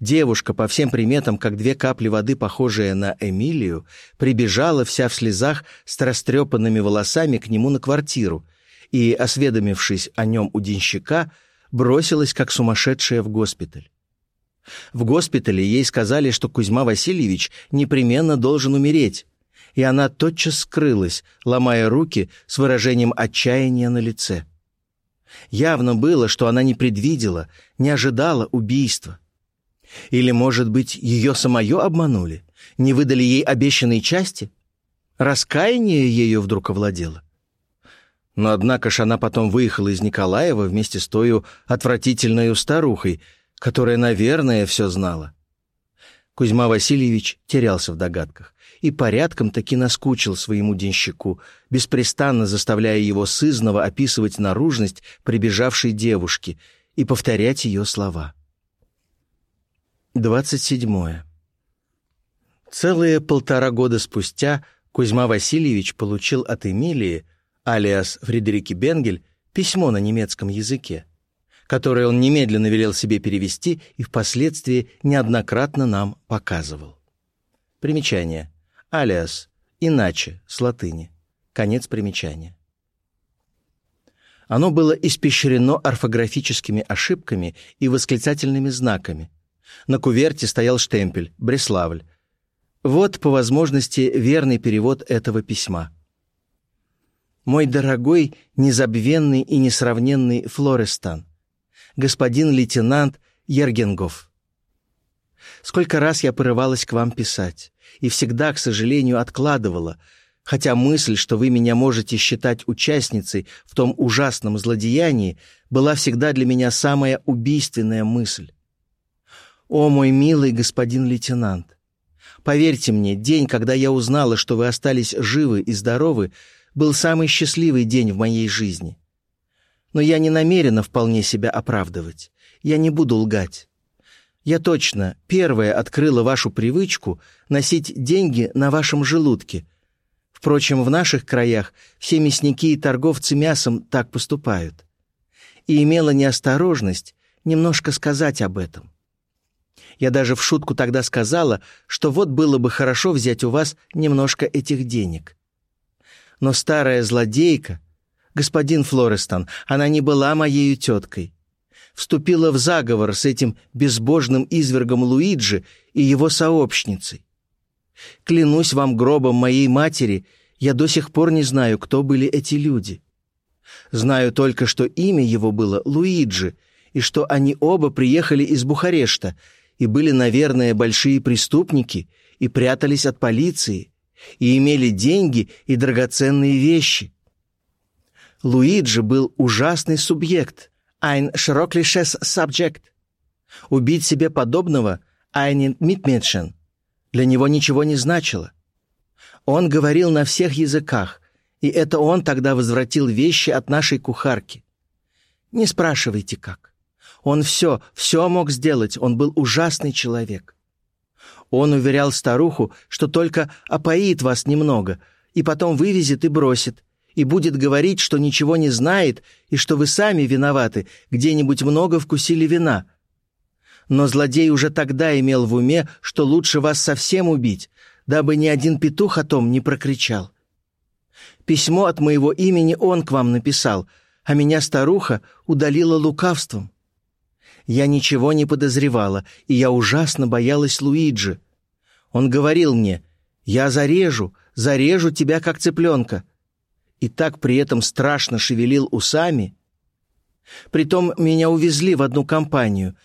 Девушка, по всем приметам, как две капли воды, похожая на Эмилию, прибежала вся в слезах с растрепанными волосами к нему на квартиру и, осведомившись о нем у денщика, бросилась как сумасшедшая в госпиталь. В госпитале ей сказали, что Кузьма Васильевич непременно должен умереть, и она тотчас скрылась, ломая руки с выражением отчаяния на лице. Явно было, что она не предвидела, не ожидала убийства. Или, может быть, ее самое обманули? Не выдали ей обещанные части? Раскаяние ею вдруг овладело? Но однако ж она потом выехала из Николаева вместе с той отвратительной старухой, которая, наверное, все знала. Кузьма Васильевич терялся в догадках и порядком таки наскучил своему денщику, беспрестанно заставляя его сызново описывать наружность прибежавшей девушки и повторять ее слова. 27. Целые полтора года спустя Кузьма Васильевич получил от Эмилии, алиас Фредерики Бенгель, письмо на немецком языке, которое он немедленно велел себе перевести и впоследствии неоднократно нам показывал. Примечание. Алиас. Иначе. С латыни. Конец примечания. Оно было испещрено орфографическими ошибками и восклицательными знаками. На куверте стоял штемпель «Бреславль». Вот, по возможности, верный перевод этого письма. «Мой дорогой, незабвенный и несравненный Флорестан, господин лейтенант Ергенгов. Сколько раз я порывалась к вам писать, и всегда, к сожалению, откладывала, хотя мысль, что вы меня можете считать участницей в том ужасном злодеянии, была всегда для меня самая убийственная мысль. О, мой милый господин лейтенант! Поверьте мне, день, когда я узнала, что вы остались живы и здоровы, был самый счастливый день в моей жизни. Но я не намерена вполне себя оправдывать. Я не буду лгать. Я точно первая открыла вашу привычку носить деньги на вашем желудке. Впрочем, в наших краях все мясники и торговцы мясом так поступают. И имела неосторожность немножко сказать об этом. Я даже в шутку тогда сказала, что вот было бы хорошо взять у вас немножко этих денег. Но старая злодейка, господин Флорестон, она не была моей теткой. Вступила в заговор с этим безбожным извергом Луиджи и его сообщницей. Клянусь вам гробом моей матери, я до сих пор не знаю, кто были эти люди. Знаю только, что имя его было Луиджи, и что они оба приехали из Бухарешта и были, наверное, большие преступники и прятались от полиции, и имели деньги и драгоценные вещи. Луиджи был ужасный субъект, ein schreckliches subject. Убить себе подобного einen Mitmenschen для него ничего не значило. Он говорил на всех языках, и это он тогда возвратил вещи от нашей кухарки. Не спрашивайте, как. Он все, все мог сделать, он был ужасный человек. Он уверял старуху, что только опоит вас немного, и потом вывезет и бросит, и будет говорить, что ничего не знает и что вы сами виноваты, где-нибудь много вкусили вина. Но злодей уже тогда имел в уме, что лучше вас совсем убить, дабы ни один петух о том не прокричал. Письмо от моего имени он к вам написал, а меня старуха удалила лукавством. Я ничего не подозревала, и я ужасно боялась Луиджи. Он говорил мне, «Я зарежу, зарежу тебя, как цыпленка и так при этом страшно шевелил усами. Притом меня увезли в одну компанию.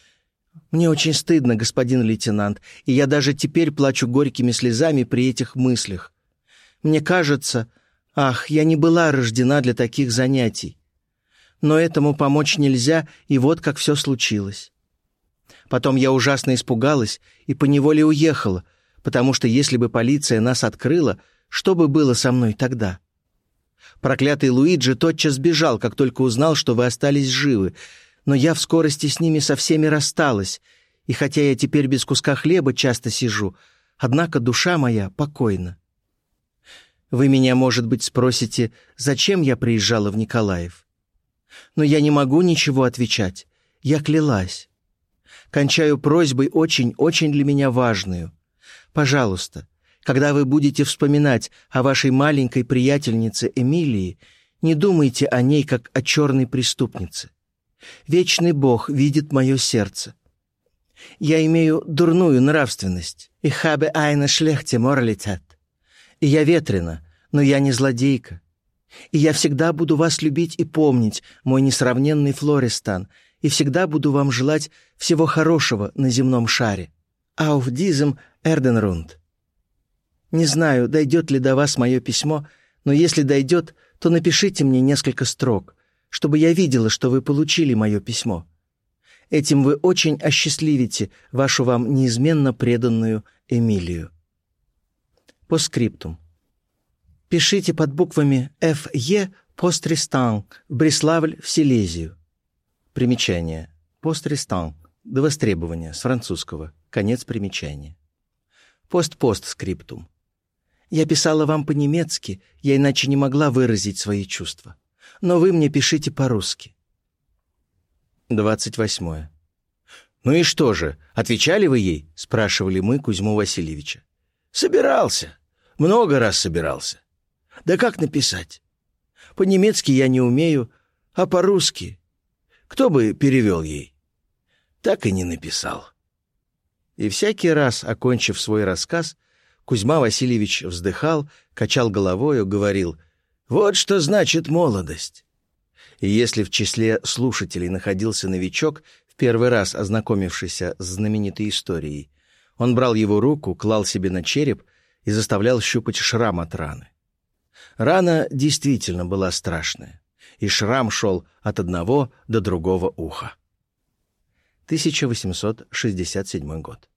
Мне очень стыдно, господин лейтенант, и я даже теперь плачу горькими слезами при этих мыслях. Мне кажется, ах, я не была рождена для таких занятий. Но этому помочь нельзя, и вот как все случилось. Потом я ужасно испугалась и поневоле уехала, потому что если бы полиция нас открыла, что бы было со мной тогда?» Проклятый Луиджи тотчас бежал, как только узнал, что вы остались живы, но я в скорости с ними со всеми рассталась, и хотя я теперь без куска хлеба часто сижу, однако душа моя покойна. Вы меня, может быть, спросите, зачем я приезжала в Николаев? Но я не могу ничего отвечать. Я клялась. Кончаю просьбой очень-очень для меня важную. Пожалуйста, когда вы будете вспоминать о вашей маленькой приятельнице Эмилии, не думайте о ней как о черной преступнице. Вечный Бог видит мое сердце. Я имею дурную нравственность. И habe eine schlechte Moralität. И я ветрена, но я не злодейка. И я всегда буду вас любить и помнить, мой несравненный Флористан, и всегда буду вам желать всего хорошего на земном шаре. Auf diesem Erdenrund. Не знаю, дойдет ли до вас мое письмо, но если дойдет, то напишите мне несколько строк, чтобы я видела, что вы получили мое письмо. Этим вы очень осчастливите вашу вам неизменно преданную Эмилию. По скриптум. Пишите под буквами «Ф.Е. Постристан» в Бреславль в Силезию. Примечание. Постристан. До востребования. С французского. Конец примечания. Пост-пост скриптум. Я писала вам по-немецки, я иначе не могла выразить свои чувства. Но вы мне пишите по-русски. Двадцать восьмое. «Ну и что же, отвечали вы ей?» — спрашивали мы Кузьму Васильевича. «Собирался. Много раз собирался. Да как написать? По-немецки я не умею, а по-русски. Кто бы перевел ей? Так и не написал». И всякий раз, окончив свой рассказ, Кузьма Васильевич вздыхал, качал головою, говорил «Вот что значит молодость». И если в числе слушателей находился новичок, в первый раз ознакомившийся с знаменитой историей, он брал его руку, клал себе на череп и заставлял щупать шрам от раны. Рана действительно была страшная, и шрам шел от одного до другого уха. 1867 год.